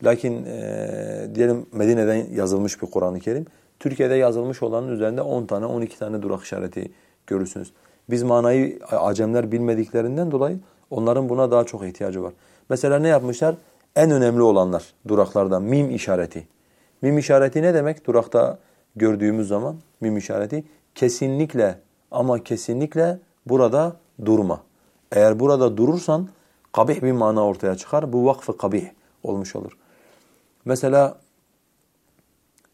Lakin e, diyelim Medine'den yazılmış bir Kur'an-ı Kerim. Türkiye'de yazılmış olanın üzerinde 10 tane 12 tane durak işareti görürsünüz. Biz manayı acemler bilmediklerinden dolayı onların buna daha çok ihtiyacı var. Mesela ne yapmışlar? En önemli olanlar duraklardan mim işareti. Mim işareti ne demek? Durakta gördüğümüz zaman mim işareti kesinlikle ama kesinlikle burada durma. Eğer burada durursan kabih bir mana ortaya çıkar. Bu vakfı kabih olmuş olur. Mesela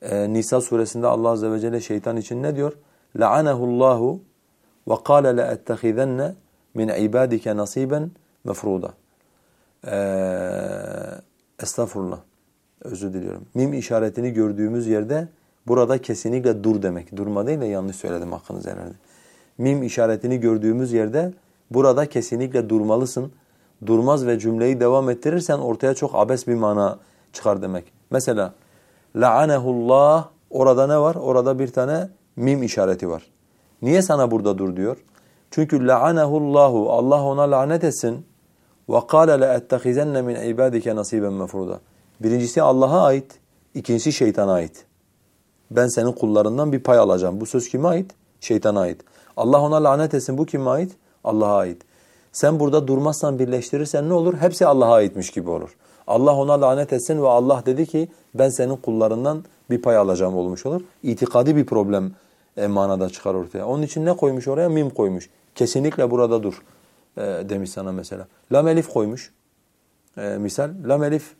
e, Nisa suresinde Allah azze ve celle şeytan için ne diyor? لَعَنَهُ اللّٰهُ وَقَالَ لَأَتَّخِذَنَّ مِنْ عِبَادِكَ نَصِيبًا مَفْرُودًا ee, Estağfurullah. Özür diliyorum. Mim işaretini gördüğümüz yerde burada kesinlikle dur demek. Durma değil de yanlış söyledim hakkınızı herhalde. Mim işaretini gördüğümüz yerde burada kesinlikle durmalısın. Durmaz ve cümleyi devam ettirirsen ortaya çok abes bir mana çıkar demek. Mesela la'anehullah orada ne var? Orada bir tane mim işareti var. Niye sana burada dur diyor? Çünkü la'anehullahu Allah ona lanet etsin. Ve kâle le'ettehizenne min ibâdike nasiben mefruda. Birincisi Allah'a ait, ikincisi şeytana ait. Ben senin kullarından bir pay alacağım. Bu söz kime ait? Şeytana ait. Allah ona lanet etsin. Bu kime ait? Allah'a ait. Sen burada durmazsan birleştirirsen ne olur? Hepsi Allah'a aitmiş gibi olur. Allah ona lanet etsin ve Allah dedi ki ben senin kullarından bir pay alacağım olmuş olur. İtikadi bir problem e, manada çıkar ortaya. Onun için ne koymuş oraya? Mim koymuş. Kesinlikle burada dur e, demiş sana mesela. Lam elif koymuş. E, misal lam elif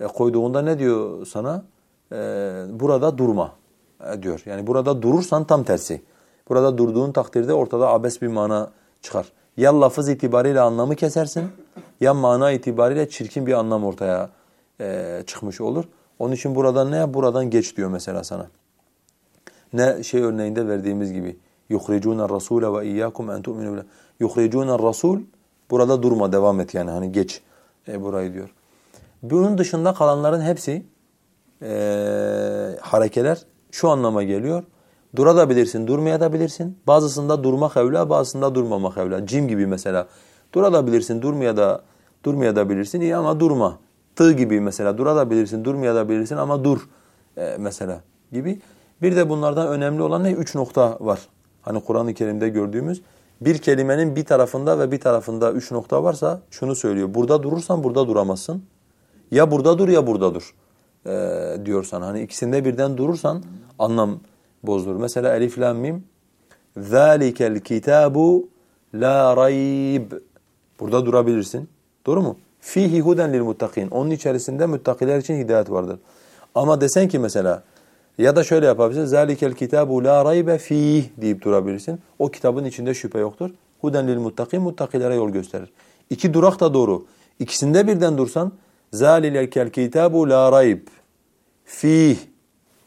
e, koyduğunda ne diyor sana? Burada durma diyor. Yani burada durursan tam tersi. Burada durduğun takdirde ortada abes bir mana çıkar. Ya lafız itibariyle anlamı kesersin ya mana itibariyle çirkin bir anlam ortaya e, çıkmış olur. Onun için buradan ne? Buradan geç diyor mesela sana. Ne şey örneğinde verdiğimiz gibi. يُخْرِجُونَ الرَّسُولَ وَاِيَّاكُمْ اَنْ تُؤْمِنُوا بِاللّٰهِ يُخْرِجُونَ الرَّسُولِ Burada durma, devam et yani hani geç e, burayı diyor. Bunun dışında kalanların hepsi e, harekeler şu anlama geliyor. Durabilirsin, durmayabilirsin. Bazısında durmak evla, bazısında durmamak evla. Cim gibi mesela. Durabilirsin, durmaya da durmayabilirsin. İyi ama durma. Tığ gibi mesela. Durabilirsin, durmayabilirsin ama dur e, mesela gibi. Bir de bunlardan önemli olan ne? Üç nokta var. Hani Kur'an-ı Kerim'de gördüğümüz bir kelimenin bir tarafında ve bir tarafında üç nokta varsa şunu söylüyor. Burada durursan burada duramazsın. Ya burada dur ya burada dur e, diyor. Hani ikisinde birden durursan anlam bozulur. Mesela elif lam mim zalikel kitabu la rayb. Burada durabilirsin. Doğru mu? Fihi huden lil muttakin. Onun içerisinde müttakiler için hidayet vardır. Ama desen ki mesela ya da şöyle yapabilirsin. Zalikel kitabu la raybe fih deyip durabilirsin. O kitabın içinde şüphe yoktur. Huden lil muttakin muttakilere yol gösterir. İki durak da doğru. İkisinde birden dursan zalikel kitabu la rayb fih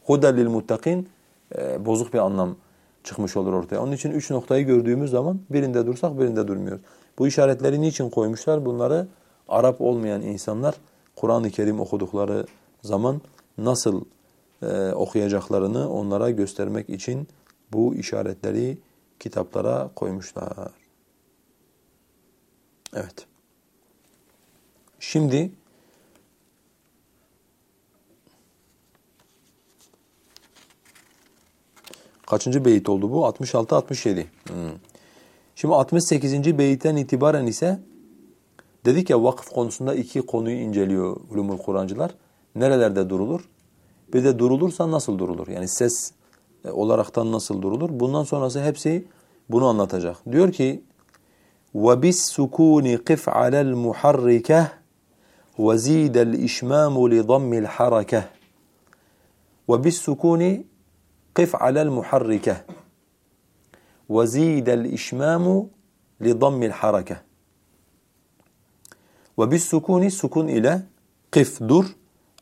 huden lil muttakin e, bozuk bir anlam çıkmış olur ortaya. Onun için üç noktayı gördüğümüz zaman birinde dursak birinde durmuyoruz. Bu işaretleri niçin koymuşlar? Bunları Arap olmayan insanlar Kur'an-ı Kerim okudukları zaman nasıl e, okuyacaklarını onlara göstermek için bu işaretleri kitaplara koymuşlar. Evet. Şimdi kaçıncı beyit oldu bu? 66-67. Hmm. Şimdi 68. beyitten itibaren ise dedik ya vakıf konusunda iki konuyu inceliyor ulumul Kur'ancılar. Nerelerde durulur? Bir de durulursa nasıl durulur? Yani ses e, olaraktan nasıl durulur? Bundan sonrası hepsi bunu anlatacak. Diyor ki وَبِالسُّكُونِ قِفْ عَلَى الْمُحَرِّكَةِ وَزِيدَ الْإِشْمَامُ لِضَمِّ الْحَرَكَةِ وَبِالسُّكُونِ قِفْ عَلَى الْمُحَرِّكَةِ وَزِيدَ الْإِشْمَامُ لِضَمِّ الْحَرَكَةِ وَبِالسُّكُونِ sukun ile kif dur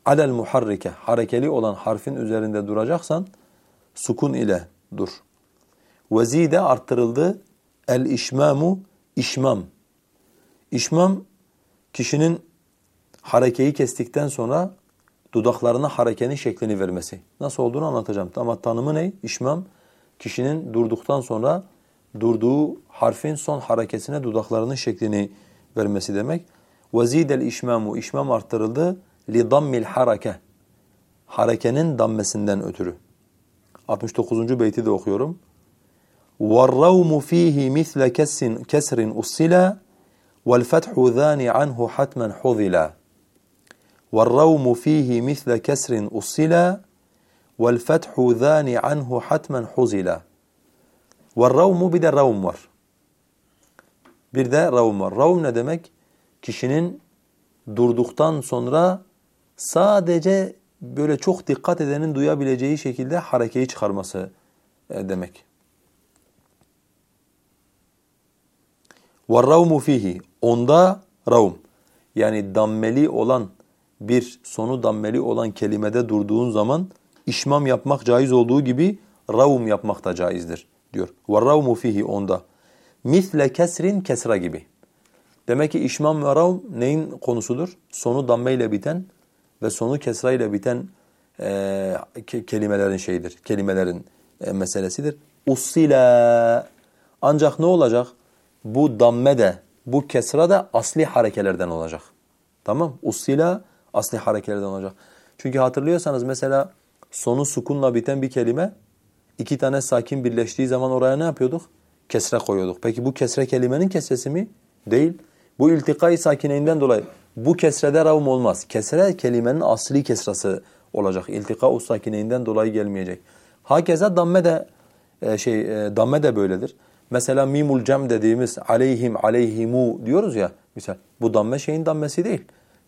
alel muharrike harekeli olan harfin üzerinde duracaksan sukun ile dur. Vezide arttırıldı el işmamu işmam. İşmam kişinin harekeyi kestikten sonra dudaklarına harekenin şeklini vermesi. Nasıl olduğunu anlatacağım. Ama tanımı ne? İşmam kişinin durduktan sonra durduğu harfin son harekesine dudaklarının şeklini vermesi demek. Vezidel işmamu işmam arttırıldı لِضَمِّ الْحَرَكَةِ Harekenin dammesinden ötürü. 69. beyti de okuyorum. وَالرَّوْمُ ف۪يهِ مِثْلَ كَسْرٍ أُصِّلًا وَالْفَتْحُ ذَانِ عَنْهُ حَتْمًا حُذِلًا وَالرَّوْمُ ف۪يهِ مِثْلَ كَسْرٍ أُصِّلًا وَالْفَتْحُ ذَانِ عَنْهُ حَتْمًا حُزِلًا وَالرَّوْمُ bir de ravm var. Bir de ravm var. Ravm ne demek? Kişinin durduktan sonra sadece böyle çok dikkat edenin duyabileceği şekilde harekeyi çıkarması e, demek. وَالرَّوْمُ fihi Onda ravm. Yani dammeli olan bir sonu dammeli olan kelimede durduğun zaman işmam yapmak caiz olduğu gibi ravum yapmak da caizdir diyor. Ve ravmu fihi onda. Misle kesrin kesra gibi. Demek ki işmam ve ravm neyin konusudur? Sonu damme ile biten ve sonu kesra ile biten e, kelimelerin şeyidir. Kelimelerin e, meselesidir. Ussila. Ancak ne olacak? Bu damme de, bu kesra da asli harekelerden olacak. Tamam? Ussila asli harekelerden olacak. Çünkü hatırlıyorsanız mesela sonu sukunla biten bir kelime iki tane sakin birleştiği zaman oraya ne yapıyorduk? Kesre koyuyorduk. Peki bu kesre kelimenin kesresi mi? Değil. Bu iltikai sakineyinden dolayı bu kesrede ravm olmaz. Kesre kelimenin asli kesrası olacak. İltika o sakineyinden dolayı gelmeyecek. Hakeza damme de e, şey e, damme de böyledir. Mesela mimul cem dediğimiz aleyhim aleyhimu diyoruz ya misal. Bu damme şeyin dammesi değil.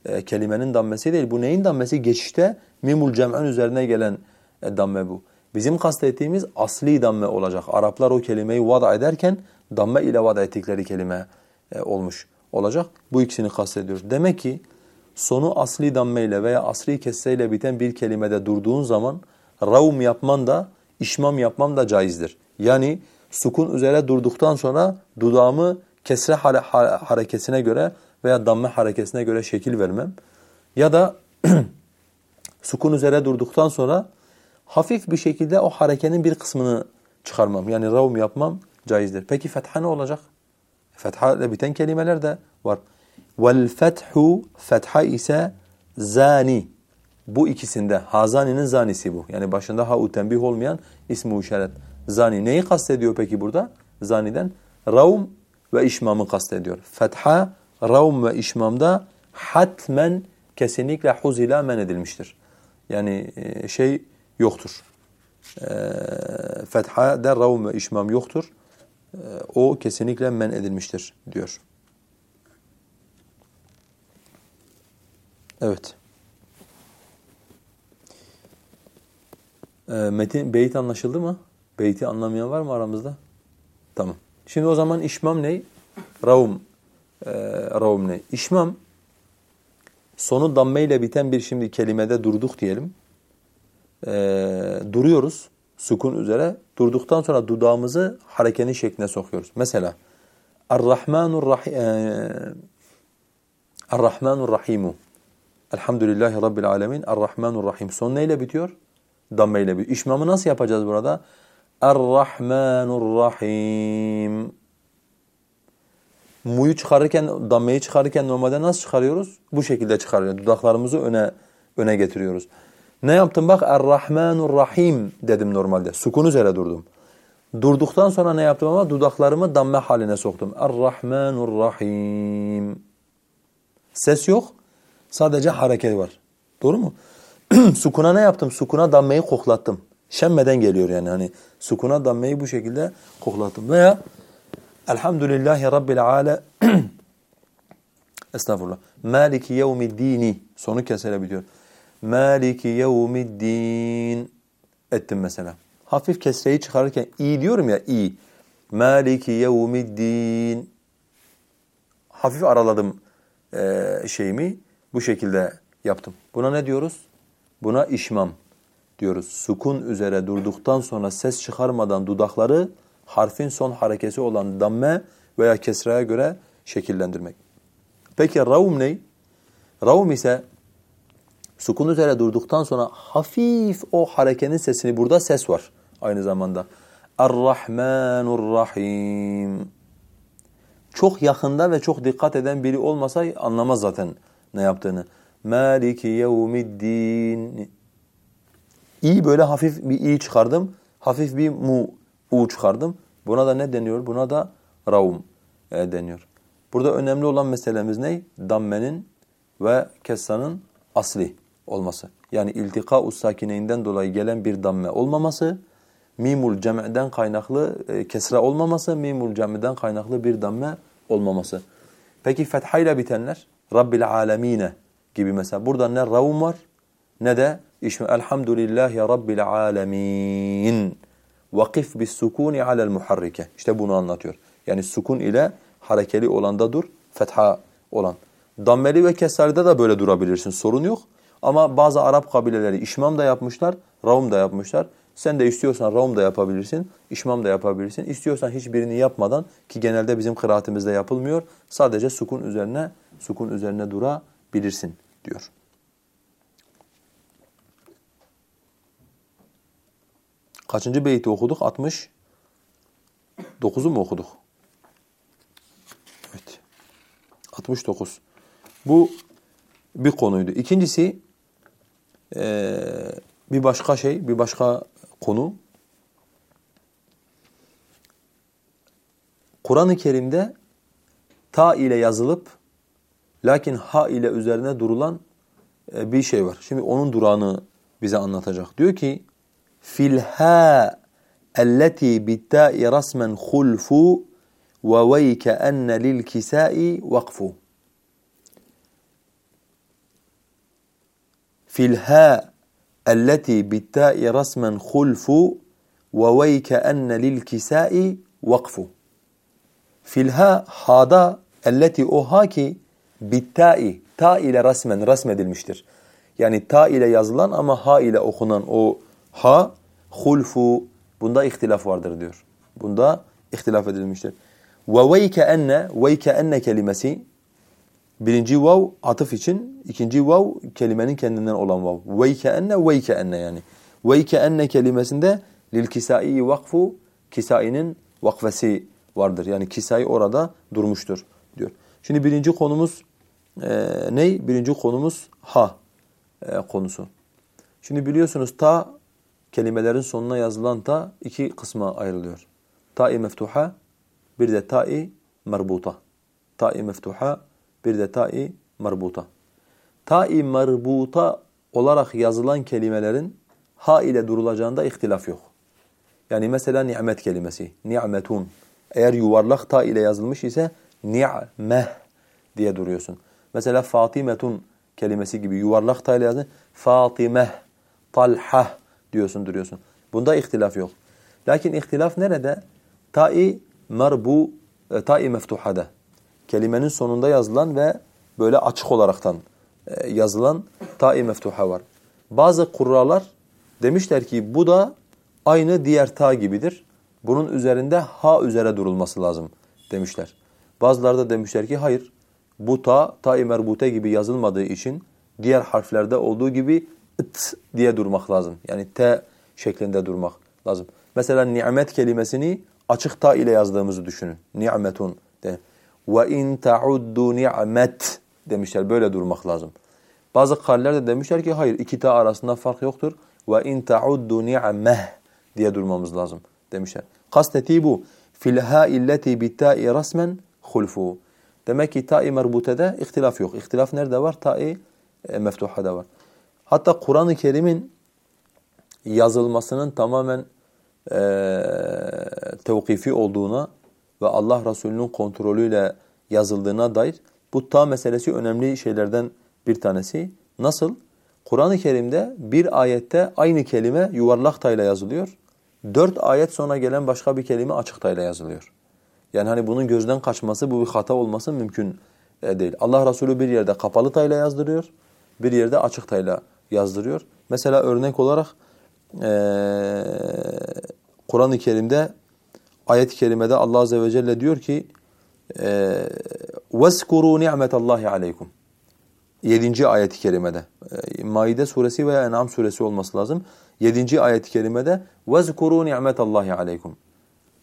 E, kelimenin dammesi değil. Bu neyin dammesi? Geçişte mimul cem'in üzerine gelen e, damme bu. Bizim kastettiğimiz asli damme olacak. Araplar o kelimeyi vada ederken damme ile vada ettikleri kelime e, olmuş olacak. Bu ikisini kastediyoruz. Demek ki sonu asli dammeyle veya asli kesseyle biten bir kelimede durduğun zaman ravm yapman da işmam yapmam da caizdir. Yani sukun üzere durduktan sonra dudağımı kesre hare hareketine göre veya damme hareketine göre şekil vermem. Ya da [CLEARS THROAT] sukun üzere durduktan sonra hafif bir şekilde o harekenin bir kısmını çıkarmam. Yani ravm yapmam caizdir. Peki fetha ne olacak? Fetha ile biten kelimeler de var. Vel fethu fetha ise zani. Bu ikisinde hazaninin zanisi bu. Yani başında ha tembih olmayan ismi işaret. Zani neyi kastediyor peki burada? Zaniden raum ve işmamı kastediyor. Fetha, raum ve işmamda hatmen kesinlikle huzila men edilmiştir. Yani e, şey yoktur. E, fetha de raum ve işmam yoktur. E, o kesinlikle men edilmiştir diyor. Evet. E, metin, beyit anlaşıldı mı? Beyti anlamayan var mı aramızda? Tamam. Şimdi o zaman işmam ne? Raum. E, raum ne? İşmam sonu damme ile biten bir şimdi kelimede durduk diyelim. E, duruyoruz sukun üzere. Durduktan sonra dudağımızı harekenin şekline sokuyoruz. Mesela Er-Rahmanur Rahim Er-Rahmanur Rahimu Elhamdülillahi Rabbil Alemin Er-Rahmanur Rahim. Son neyle bitiyor? Damme ile bitiyor. İşmamı nasıl yapacağız burada? Er-Rahmanur-Rahim. Mu'yu çıkarırken, dammeyi çıkarırken normalde nasıl çıkarıyoruz? Bu şekilde çıkarıyoruz. Dudaklarımızı öne öne getiriyoruz. Ne yaptım bak? Er-Rahmanur-Rahim dedim normalde. Sukun üzere durdum. Durduktan sonra ne yaptım ama? Dudaklarımı damme haline soktum. Er-Rahmanur-Rahim. Ses yok. Sadece hareket var. Doğru mu? [CLEARS THROAT] Sukuna ne yaptım? Sukuna dammeyi koklattım. Şemmeden geliyor yani hani sukuna dammeyi bu şekilde koklattım. Veya Elhamdülillahi Rabbil ale [CLEARS THROAT] Estağfurullah. Maliki yevmiddini sonu kesere bitiyor. Maliki yevmiddin ettim mesela. Hafif kesreyi çıkarırken i diyorum ya i. Maliki yevmiddin hafif araladım e, şeyimi bu şekilde yaptım. Buna ne diyoruz? Buna işmam diyoruz. Sukun üzere durduktan sonra ses çıkarmadan dudakları harfin son harekesi olan damme veya kesraya göre şekillendirmek. Peki ravm ne? Ravm ise sukun üzere durduktan sonra hafif o harekenin sesini burada ses var aynı zamanda. Er-Rahmanur-Rahim. Çok yakında ve çok dikkat eden biri olmasa anlamaz zaten ne yaptığını. Maliki yevmiddin İ böyle hafif bir i çıkardım. Hafif bir mu u çıkardım. Buna da ne deniyor? Buna da raum e, deniyor. Burada önemli olan meselemiz ne? Dammenin ve kessanın asli olması. Yani iltika sakineyinden dolayı gelen bir damme olmaması, mimul cem'den kaynaklı e, kesra olmaması, mimul cem'den kaynaklı bir damme olmaması. Peki fethayla bitenler, Rabbil alemine gibi mesela. Burada ne raum var ne de İşte elhamdülillahi rabbil alemin. Vakif bis sukuni alel muharrike. İşte bunu anlatıyor. Yani sukun ile Harekeli olanda dur, fetha olan. Dammeli ve kesarda da böyle durabilirsin, sorun yok. Ama bazı Arap kabileleri işmam da yapmışlar, raum da yapmışlar. Sen de istiyorsan raum da yapabilirsin, işmam da yapabilirsin. İstiyorsan hiçbirini yapmadan ki genelde bizim kıraatimizde yapılmıyor. Sadece sukun üzerine sukun üzerine durabilirsin diyor. Kaçıncı beyti okuduk? 60 9'u mu okuduk? Evet. 69. Bu bir konuydu. İkincisi bir başka şey, bir başka konu. Kur'an-ı Kerim'de ta ile yazılıp lakin ha ile üzerine durulan bir şey var. Şimdi onun durağını bize anlatacak. Diyor ki fil ha elleti bitta'i rasmen khulfu ve veyke enne lil kisai vakfu. Fil ha elleti bitta'i rasmen khulfu ve veyke enne lil kisai vakfu. Fil ha hada elleti o ha ki bitta'i ta ile rasmen resmedilmiştir. Yani ta ile yazılan ama ha ile okunan o ha hulfu bunda ihtilaf vardır diyor. Bunda ihtilaf edilmiştir. Ve veyke enne veyke enne kelimesi birinci vav atıf için ikinci vav kelimenin kendinden olan vav. Veyke enne veyke enne yani. Veyke enne kelimesinde lil kisai vakfu kisainin vakfesi vardır. Yani kisai orada durmuştur diyor. Şimdi birinci konumuz e, ne? Birinci konumuz ha e, konusu. Şimdi biliyorsunuz ta kelimelerin sonuna yazılan ta iki kısma ayrılıyor. Ta-i meftuha bir de ta-i merbuta. Ta-i meftuha bir de ta-i merbuta. Ta-i merbuta olarak yazılan kelimelerin ha ile durulacağında ihtilaf yok. Yani mesela nimet kelimesi, ni'metun. Eğer yuvarlak ta ile yazılmış ise ni'meh diye duruyorsun. Mesela Fatimetun kelimesi gibi yuvarlak ta ile yazılmış. Fatimeh, Talha diyorsun duruyorsun. Bunda ihtilaf yok. Lakin ihtilaf nerede? Ta'i merbu, e, ta'i meftuhada. Kelimenin sonunda yazılan ve böyle açık olaraktan e, yazılan ta'i meftuha var. Bazı kurralar demişler ki bu da aynı diğer ta gibidir. Bunun üzerinde ha üzere durulması lazım demişler. Bazıları da demişler ki hayır bu ta ta-i merbute gibi yazılmadığı için diğer harflerde olduğu gibi it diye durmak lazım. Yani t şeklinde durmak lazım. Mesela nimet kelimesini açık ta ile yazdığımızı düşünün. Ni'metun de. Ve in ta'uddu ni'met demişler. Böyle durmak lazım. Bazı kariler de demişler ki hayır iki ta arasında fark yoktur. Ve in ta'uddu ni'meh diye durmamız lazım demişler. Kasteti bu. Fil ha'illeti bitta'i rasmen hulfu. Demek ki ta'i merbutede ihtilaf yok. İhtilaf nerede var? Ta'i e, meftuhada var. Hatta Kur'an-ı Kerim'in yazılmasının tamamen e, tevkifi olduğuna ve Allah Resulü'nün kontrolüyle yazıldığına dair bu ta meselesi önemli şeylerden bir tanesi. Nasıl? Kur'an-ı Kerim'de bir ayette aynı kelime yuvarlak tayla yazılıyor. Dört ayet sonra gelen başka bir kelime açık tayla yazılıyor. Yani hani bunun gözden kaçması, bu bir hata olması mümkün değil. Allah Resulü bir yerde kapalı tayla yazdırıyor, bir yerde açık tayla yazdırıyor. Mesela örnek olarak e, Kur'an-ı Kerim'de ayet-i kerimede Allah azze ve celle diyor ki وَاسْكُرُوا نِعْمَةَ اللّٰهِ عَلَيْكُمْ Yedinci ayet-i kerimede. E, Maide suresi veya En'am suresi olması lazım. Yedinci ayet-i kerimede وَاسْكُرُوا نِعْمَةَ اللّٰهِ عَلَيْكُمْ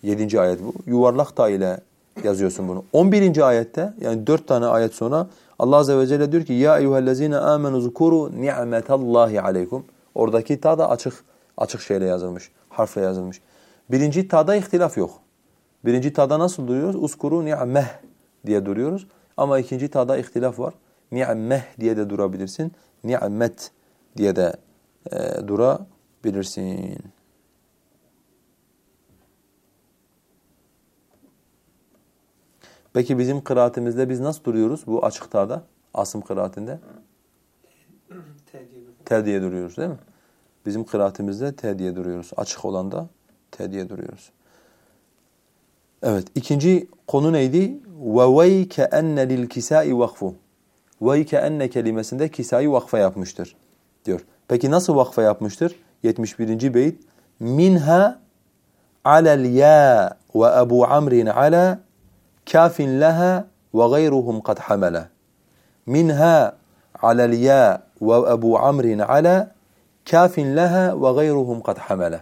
Yedinci ayet bu. Yuvarlak ta ile yazıyorsun bunu. On birinci ayette yani dört tane ayet sonra Allah Azze ve Celle diyor ki ya eyyühellezine amenu zukuru ni'metallahi aleykum. Oradaki ta da açık açık şeyle yazılmış, harfle yazılmış. Birinci tada ihtilaf yok. Birinci tada nasıl duruyoruz? Uskuru ni'meh diye duruyoruz. Ama ikinci tada ihtilaf var. Ni'meh diye de durabilirsin. Ni'met diye de e, durabilirsin. Peki bizim kıraatimizde biz nasıl duruyoruz bu açık ta'da? Asım kıraatinde? T diye duruyoruz değil mi? Bizim kıraatimizde T diye duruyoruz. Açık olan da T diye duruyoruz. Evet ikinci konu neydi? وَوَيْ كَأَنَّ لِلْكِسَاءِ وَقْفُ وَيْ كَأَنَّ kelimesinde kisayı vakfa yapmıştır diyor. Peki nasıl vakfa yapmıştır? 71. beyt minha alel ya ve Ebu Amrin ala kafin laha ve gayruhum kad hamala. Minha alel ya ve Ebu Amrin ala kafin laha ve gayruhum kad hamala.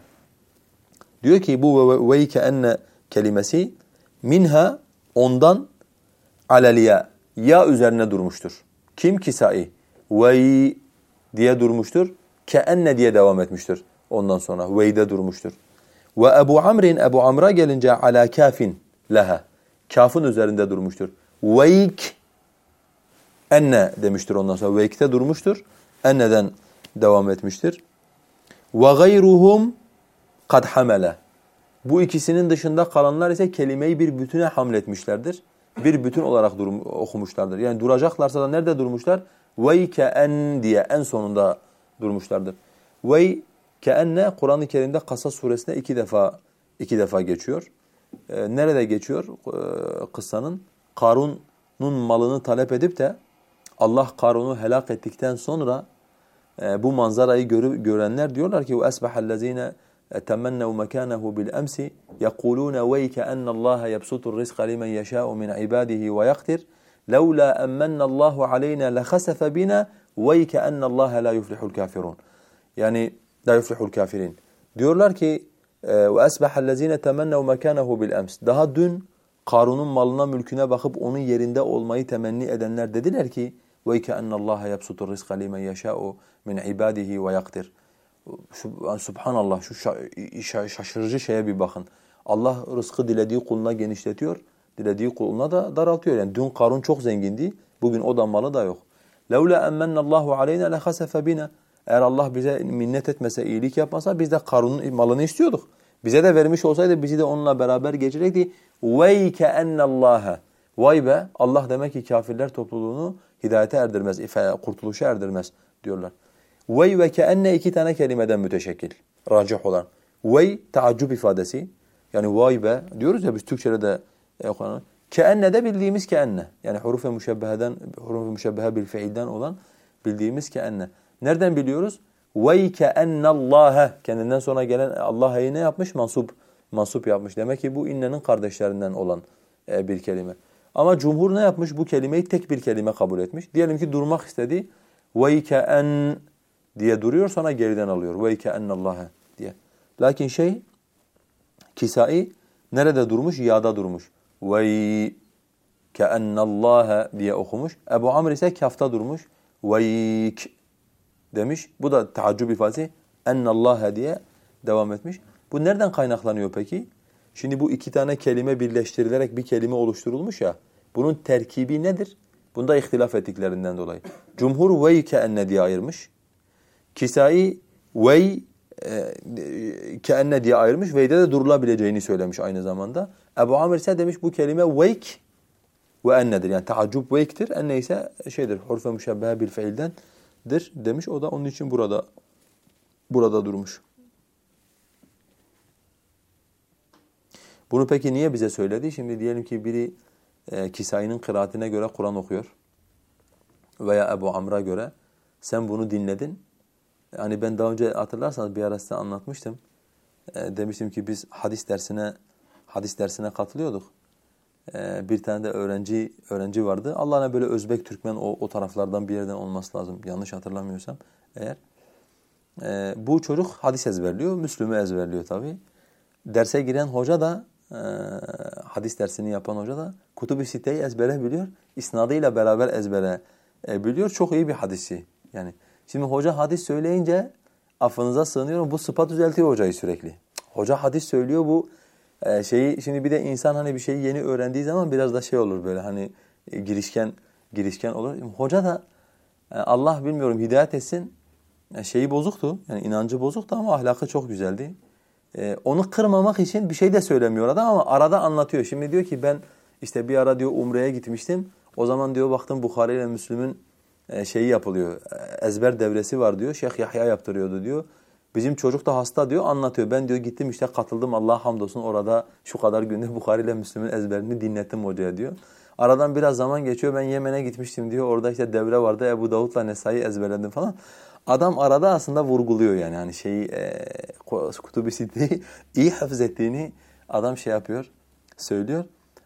Diyor ki bu ve enne kelimesi minha ondan alel ya ya üzerine durmuştur. Kim kisai? Ve diye durmuştur. Keenne diye devam etmiştir. Ondan sonra veyde durmuştur. Ve Ebu Amr'in Ebu Amr'a gelince ala kafin leha. Kafın üzerinde durmuştur. Veyk enne demiştir ondan sonra. Veyk'te durmuştur. Enne'den devam etmiştir. Ve gayruhum kad hamele. Bu ikisinin dışında kalanlar ise kelimeyi bir bütüne hamletmişlerdir. Bir bütün olarak durum, okumuşlardır. Yani duracaklarsa da nerede durmuşlar? Veyke en diye en sonunda durmuşlardır. Vey keenne Kur'an-ı Kerim'de Kasas suresinde iki defa iki defa geçiyor Ee, nerede geçiyor ee, kıssanın? Karun'un malını talep edip de Allah Karun'u helak ettikten sonra e, bu manzarayı görü, görenler diyorlar ki وَأَسْبَحَ الَّذ۪ينَ تَمَنَّوْا مَكَانَهُ بِالْأَمْسِ يَقُولُونَ وَيْكَ أَنَّ اللّٰهَ يَبْسُطُ الرِّزْقَ لِمَنْ يَشَاءُ مِنْ عِبَادِهِ وَيَقْتِرُ لَوْلَا أَمَّنَّ اللّٰهُ عَلَيْنَا لَخَسَفَ بِنَا وَيْكَ أَنَّ اللّٰهَ لَا يُفْلِحُ الْكَافِرُونَ Yani la yuflihul kafirin. Diyorlar ki ve asbahallezine temennev mekanahu bil ems. Daha dün Karun'un malına mülküne bakıp onun yerinde olmayı temenni edenler dediler ki ve ke ennallaha yabsutur rizqa limen yeşa'u min ibadihi ve yaktir. Subhanallah şu şaşırıcı şeye bir bakın. Allah rızkı dilediği kuluna genişletiyor, dilediği kuluna da daraltıyor. Yani dün Karun çok zengindi, bugün o da malı da yok. لَوْلَا اَمَّنَّ اللّٰهُ عَلَيْنَا لَخَسَفَ بِنَا eğer Allah bize minnet etmese, iyilik yapmasa biz de Karun'un malını istiyorduk. Bize de vermiş olsaydı bizi de onunla beraber geçirecekti. وَيْ كَأَنَّ Vay be Allah demek ki kafirler topluluğunu hidayete erdirmez, kurtuluşa erdirmez diyorlar. Vey ve keenne iki tane kelimeden müteşekkil. Racih olan. Vey taaccub ifadesi. Yani vay be diyoruz ya biz Türkçe'de de e, Keenne de bildiğimiz keenne. Yani huruf-i müşebbeheden, huruf-i müşebbehe bil fiilden olan bildiğimiz keenne. Nereden biliyoruz? وَيْكَ اَنَّ اللّٰهَ Kendinden sonra gelen Allah'ı ne yapmış? Mansup, mansup yapmış. Demek ki bu innenin kardeşlerinden olan e, bir kelime. Ama cumhur ne yapmış? Bu kelimeyi tek bir kelime kabul etmiş. Diyelim ki durmak istedi. وَيْكَ en diye duruyor sonra geriden alıyor. وَيْكَ اَنَّ اللّٰهَ diye. Lakin şey Kisai nerede durmuş? Ya'da durmuş. وَيْ كَأَنَّ اللّٰهَ diye okumuş. Ebu Amr ise kafta durmuş. وَيْكَ demiş. Bu da taaccub ifadesi. Ennallâhe diye devam etmiş. Bu nereden kaynaklanıyor peki? Şimdi bu iki tane kelime birleştirilerek bir kelime oluşturulmuş ya. Bunun terkibi nedir? Bunda ihtilaf ettiklerinden dolayı. Cumhur vey keenne diye ayırmış. Kisai vey e, keenne diye ayırmış. Veyde de durulabileceğini söylemiş aynı zamanda. Ebu Amir ise demiş bu kelime veyk ve ennedir. Yani taaccub veyktir. Enne ise şeydir. Hurfe müşebbehe bil feilden dir demiş. O da onun için burada burada durmuş. Bunu peki niye bize söyledi? Şimdi diyelim ki biri e, Kisai'nin kıraatine göre Kur'an okuyor veya Ebu Amr'a göre sen bunu dinledin. Hani ben daha önce hatırlarsanız bir ara size anlatmıştım. E, demiştim ki biz hadis dersine hadis dersine katılıyorduk. Ee, bir tane de öğrenci öğrenci vardı. Allah'ına böyle Özbek, Türkmen o, o taraflardan bir yerden olması lazım. Yanlış hatırlamıyorsam eğer. E, bu çocuk hadis ezberliyor, Müslüm'ü ezberliyor tabii. Derse giren hoca da, e, hadis dersini yapan hoca da Kutubu Sitte'yi ezbere biliyor. İsnadıyla beraber ezbere e, biliyor. Çok iyi bir hadisi. Yani şimdi hoca hadis söyleyince affınıza sığınıyorum bu sıfat düzeltiyor hocayı sürekli. Hoca hadis söylüyor bu ee, şeyi şimdi bir de insan hani bir şeyi yeni öğrendiği zaman biraz da şey olur böyle hani e, girişken girişken olur. Hoca da e, Allah bilmiyorum hidayet etsin e, şeyi bozuktu. Yani inancı bozuktu ama ahlakı çok güzeldi. E, onu kırmamak için bir şey de söylemiyor adam ama arada anlatıyor. Şimdi diyor ki ben işte bir ara diyor Umre'ye gitmiştim. O zaman diyor baktım Bukhari ile Müslüm'ün şeyi yapılıyor. Ezber devresi var diyor. Şeyh Yahya yaptırıyordu diyor. Bizim çocuk da hasta diyor, anlatıyor. Ben diyor gittim işte katıldım Allah'a hamdolsun orada şu kadar günde [LAUGHS] Bukhari ile Müslüm'ün ezberini dinlettim hocaya diyor. Aradan biraz zaman geçiyor ben Yemen'e gitmiştim diyor. Orada işte devre vardı Ebu Davud'la Nesai ezberledim falan. Adam arada aslında vurguluyor yani hani şeyi e, Kutubi Sitte'yi [LAUGHS] iyi hafız ettiğini adam şey yapıyor, söylüyor.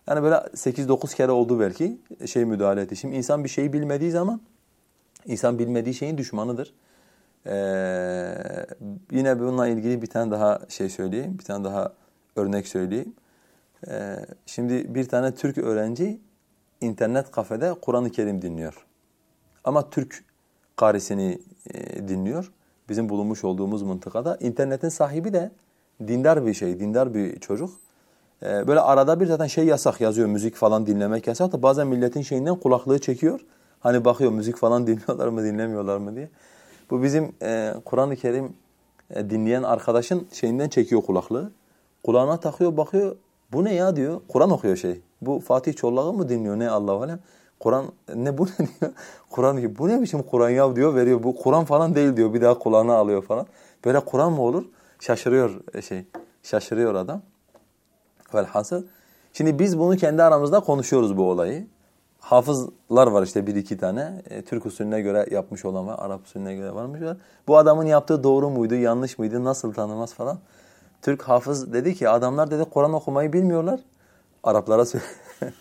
Yani böyle 8-9 kere oldu belki şey müdahale etti. Şimdi insan bir şeyi bilmediği zaman insan bilmediği şeyin düşmanıdır. Ee, yine bununla ilgili bir tane daha şey söyleyeyim, bir tane daha örnek söyleyeyim. Ee, şimdi bir tane Türk öğrenci internet kafede Kur'an-ı Kerim dinliyor. Ama Türk karisini e, dinliyor. Bizim bulunmuş olduğumuz mıntıkada. internetin sahibi de dindar bir şey, dindar bir çocuk. Ee, böyle arada bir zaten şey yasak yazıyor, müzik falan dinlemek yasak da bazen milletin şeyinden kulaklığı çekiyor. Hani bakıyor müzik falan [LAUGHS] dinliyorlar mı, dinlemiyorlar mı diye. Bu bizim e, Kur'an-ı Kerim e, dinleyen arkadaşın şeyinden çekiyor kulaklığı. Kulağına takıyor, bakıyor. Bu ne ya diyor. Kur'an okuyor şey. Bu Fatih Çollak'ı mı dinliyor ne Allah alem? Kur'an ne bu ne diyor? [LAUGHS] Kur'an diyor. Bu ne biçim Kur'an ya diyor veriyor. Bu Kur'an falan değil diyor. Bir daha kulağına alıyor falan. Böyle Kur'an mı olur? Şaşırıyor e, şey. Şaşırıyor adam. Velhasıl. Şimdi biz bunu kendi aramızda konuşuyoruz bu olayı. Hafızlar var işte bir iki tane. E, Türk usulüne göre yapmış olan var. Arap usulüne göre varmış var. Bu adamın yaptığı doğru muydu, yanlış mıydı, nasıl tanımaz falan. Türk hafız dedi ki adamlar dedi Kur'an okumayı bilmiyorlar. Araplara söylüyor. [LAUGHS]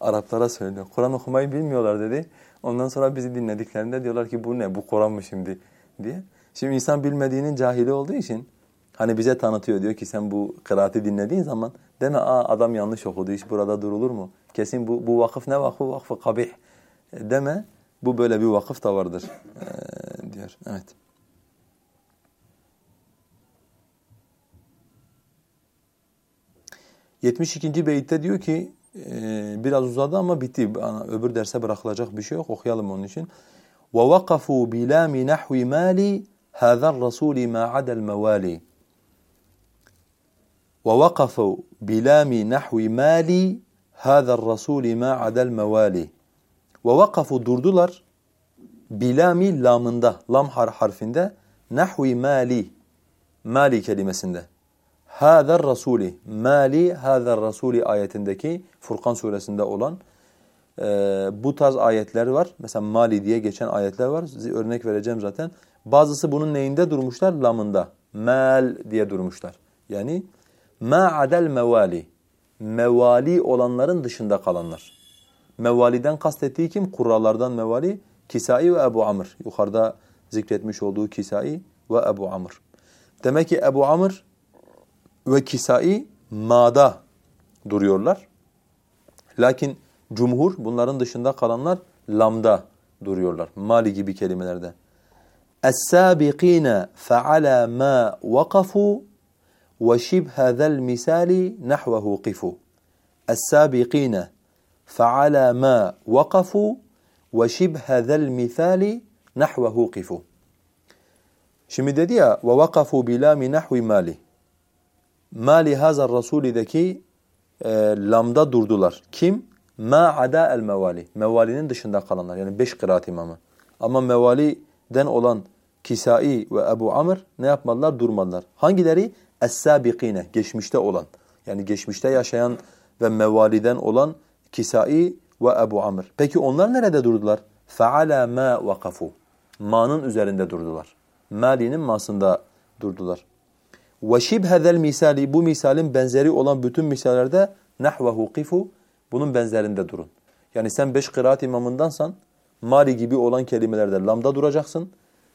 Araplara söylüyor. Kur'an okumayı bilmiyorlar dedi. Ondan sonra bizi dinlediklerinde diyorlar ki bu ne? Bu Kur'an mı şimdi? diye. Şimdi insan bilmediğinin cahili olduğu için hani bize tanıtıyor. Diyor ki sen bu kıraati dinlediğin zaman deme aa adam yanlış okudu. Hiç burada durulur mu? Kesin bu, bu vakıf ne vakfı? Vakfı kabih. E, deme. Bu böyle bir vakıf da vardır. Ee, diyor. Evet. Yetmiş ikinci beyitte diyor ki e, biraz uzadı ama bitti. Öbür derse bırakılacak bir şey yok. Okuyalım onun için. وَوَقَفُوا بِلَامِ نَحْوِ مَالِ هَذَا الرَّسُولِ مَا عَدَى الْمَوَالِ وَوَقَفُوا بِلَامِ نَحْوِ مَالِ هَذَا الرَّسُولِ مَا عَدَى الْمَوَالِ وَوَقَفُوا durdular bilami lamında, lam har harfinde nahvi mali, mali kelimesinde. Hâzer rasuli, mali hâzer rasuli ayetindeki Furkan suresinde olan e, bu tarz ayetler var. Mesela mali diye geçen ayetler var. Size örnek vereceğim zaten. Bazısı bunun neyinde durmuşlar? Lamında. Mal diye durmuşlar. Yani ma adel mevali. Mevali olanların dışında kalanlar. Mevaliden kastettiği kim? Kurralardan mevali. Kisai ve Ebu Amr. Yukarıda zikretmiş olduğu Kisai ve Ebu Amr. Demek ki Ebu Amr ve Kisai ma'da duruyorlar. Lakin cumhur bunların dışında kalanlar lamda duruyorlar. Mali gibi kelimelerde. Es-sabiqina fe'ala ma vakafu zel misali nahvehu qifu. Es-sabiqina fe'ala ma vakafu ve şibhe zel misali nahvehu qifu. Şimdi dedi ya ve vakafu bilami nahvi mali. Mali hazar rasulideki e, lamda durdular. Kim? Ma ada el mevali. Mevalinin dışında kalanlar. Yani beş kıraat imamı. Ama mevaliden olan Kisai ve Ebu Amr ne yapmadılar? Durmadılar. Hangileri? Es-sabiqine. Geçmişte olan. Yani geçmişte yaşayan ve mevaliden olan Kisai ve Ebu Amr. Peki onlar nerede durdular? Feala ma vakafu. Ma'nın üzerinde durdular. Mali'nin masında durdular. Ve şibhezel misali bu misalin benzeri olan bütün misallerde nahvehu qifu bunun benzerinde durun. Yani sen beş kıraat imamındansan mali gibi olan kelimelerde lamda duracaksın.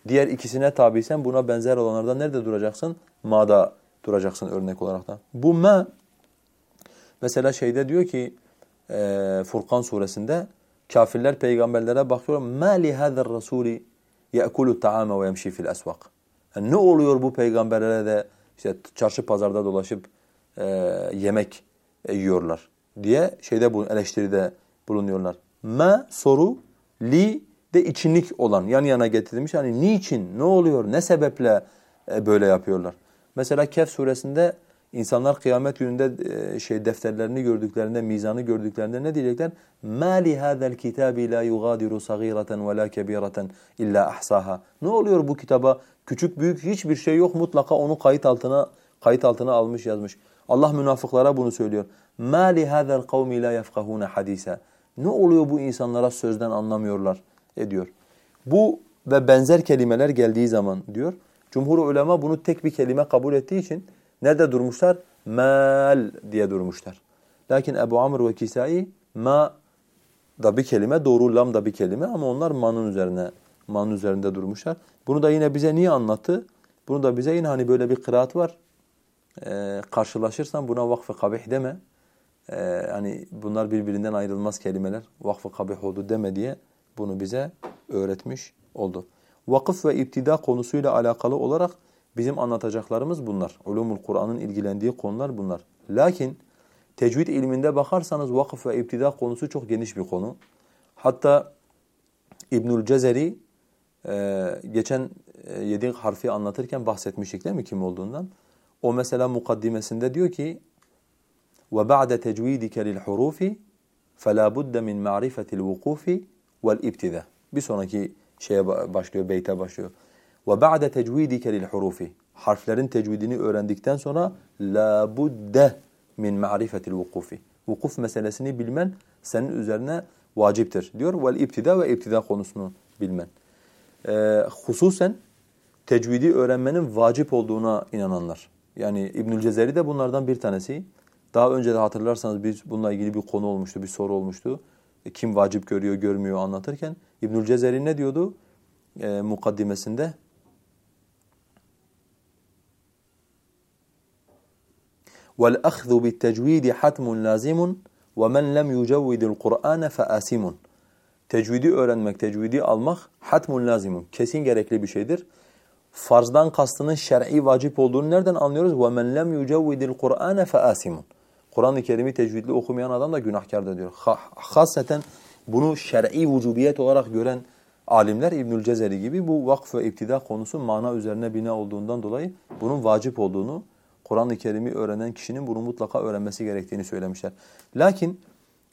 Diğer ikisine tabiysen buna benzer olanlarda nerede duracaksın? Ma'da duracaksın örnek olarak da. Bu ma mesela şeyde diyor ki e, Furkan suresinde kafirler peygamberlere bakıyor. Ma li hadar rasuli ya'kulu ta'ama ve yemşi fil. Yani ne oluyor bu peygamberlere de işte çarşı pazarda dolaşıp e, yemek e, yiyorlar diye şeyde bu eleştiride bulunuyorlar. Ma soru, li de içinlik olan yan yana getirilmiş. Yani niçin, ne oluyor, ne sebeple e, böyle yapıyorlar? Mesela Kehf suresinde İnsanlar kıyamet gününde e, şey defterlerini gördüklerinde, mizanı gördüklerinde ne diyecekler? مَا لِهَذَا الْكِتَابِ لَا يُغَادِرُ صَغِيرَةً وَلَا كَبِيرَةً اِلَّا اَحْصَاهَا Ne oluyor bu kitaba? Küçük büyük hiçbir şey yok mutlaka onu kayıt altına kayıt altına almış yazmış. Allah münafıklara bunu söylüyor. مَا لِهَذَا الْقَوْمِ لَا يَفْقَهُونَ حَدِيثًا Ne oluyor bu insanlara sözden anlamıyorlar ediyor. Bu ve benzer kelimeler geldiği zaman diyor. Cumhur ulema bunu tek bir kelime kabul ettiği için nerede durmuşlar? Mal diye durmuşlar. Lakin Ebu Amr ve Kisai ma da bir kelime, doğru lam da bir kelime ama onlar manın üzerine manın üzerinde durmuşlar. Bunu da yine bize niye anlattı? Bunu da bize yine hani böyle bir kıraat var. Ee, karşılaşırsan buna vakfı kabih deme. Ee, hani bunlar birbirinden ayrılmaz kelimeler. Vakfı kabih oldu deme diye bunu bize öğretmiş oldu. Vakıf ve iptida konusuyla alakalı olarak bizim anlatacaklarımız bunlar. Ulumul Kur'an'ın ilgilendiği konular bunlar. Lakin tecvid ilminde bakarsanız vakıf ve iptida konusu çok geniş bir konu. Hatta İbnül Cezeri e, geçen e, yedi harfi anlatırken bahsetmiştik değil mi kim olduğundan? O mesela mukaddimesinde diyor ki وَبَعْدَ تَجْوِيدِكَ لِلْحُرُوفِ فَلَا بُدَّ مِنْ مَعْرِفَةِ الْوُقُوفِ وَالْاِبْتِدَى Bir sonraki şeye başlıyor, beyte başlıyor. Ve ba'de tecvidike lil hurufi. Harflerin tecvidini öğrendikten sonra la budde min ma'rifetil vukufi. Vukuf meselesini bilmen senin üzerine vaciptir diyor. Vel iptida ve iptida konusunu bilmen. Ee, hususen tecvidi öğrenmenin vacip olduğuna inananlar. Yani İbnül Cezeri de bunlardan bir tanesi. Daha önce de hatırlarsanız biz bununla ilgili bir konu olmuştu, bir soru olmuştu. E, kim vacip görüyor, görmüyor anlatırken. İbnül Cezeri ne diyordu e, mukaddimesinde? وَالْأَخْذُ بِالتَّجْوِيدِ حَتْمٌ لَازِمٌ وَمَنْ لَمْ يُجَوِّدِ الْقُرْآنَ فَآسِمٌ Tecvidi öğrenmek, tecvidi almak hatmun lazimun. Kesin gerekli bir şeydir. Farzdan kastının şer'i vacip olduğunu nereden anlıyoruz? وَمَنْ لَمْ يُجَوِّدِ الْقُرْآنَ فَآسِمٌ Kur'an-ı Kerim'i tecvidli okumayan adam da günahkardır diyor. Hasreten bunu şer'i vücubiyet olarak gören alimler İbnül Cezeri gibi bu vakf ve iptida konusu mana üzerine bina olduğundan dolayı bunun vacip olduğunu, Kur'an-ı Kerim'i öğrenen kişinin bunu mutlaka öğrenmesi gerektiğini söylemişler. Lakin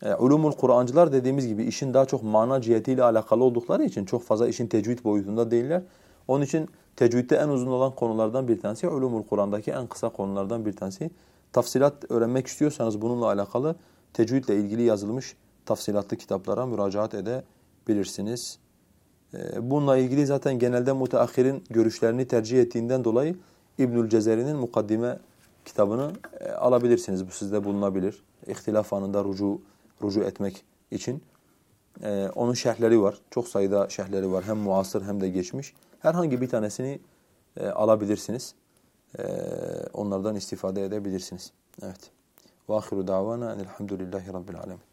e, ulumul Kur'ancılar dediğimiz gibi işin daha çok mana cihetiyle alakalı oldukları için çok fazla işin tecvid boyutunda değiller. Onun için tecvidde en uzun olan konulardan bir tanesi, ulumul Kur'an'daki en kısa konulardan bir tanesi. Tafsilat öğrenmek istiyorsanız bununla alakalı tecvidle ilgili yazılmış tafsilatlı kitaplara müracaat edebilirsiniz. Ee, bununla ilgili zaten genelde müteahhirin görüşlerini tercih ettiğinden dolayı İbnül Cezeri'nin mukaddime kitabını e, alabilirsiniz. Bu sizde bulunabilir. İhtilaf anında rucu, rucu etmek için. Ee, onun şerhleri var. Çok sayıda şerhleri var. Hem muasır hem de geçmiş. Herhangi bir tanesini e, alabilirsiniz. Ee, onlardan istifade edebilirsiniz. Evet. Ve ahiru davana elhamdülillahi rabbil alemin.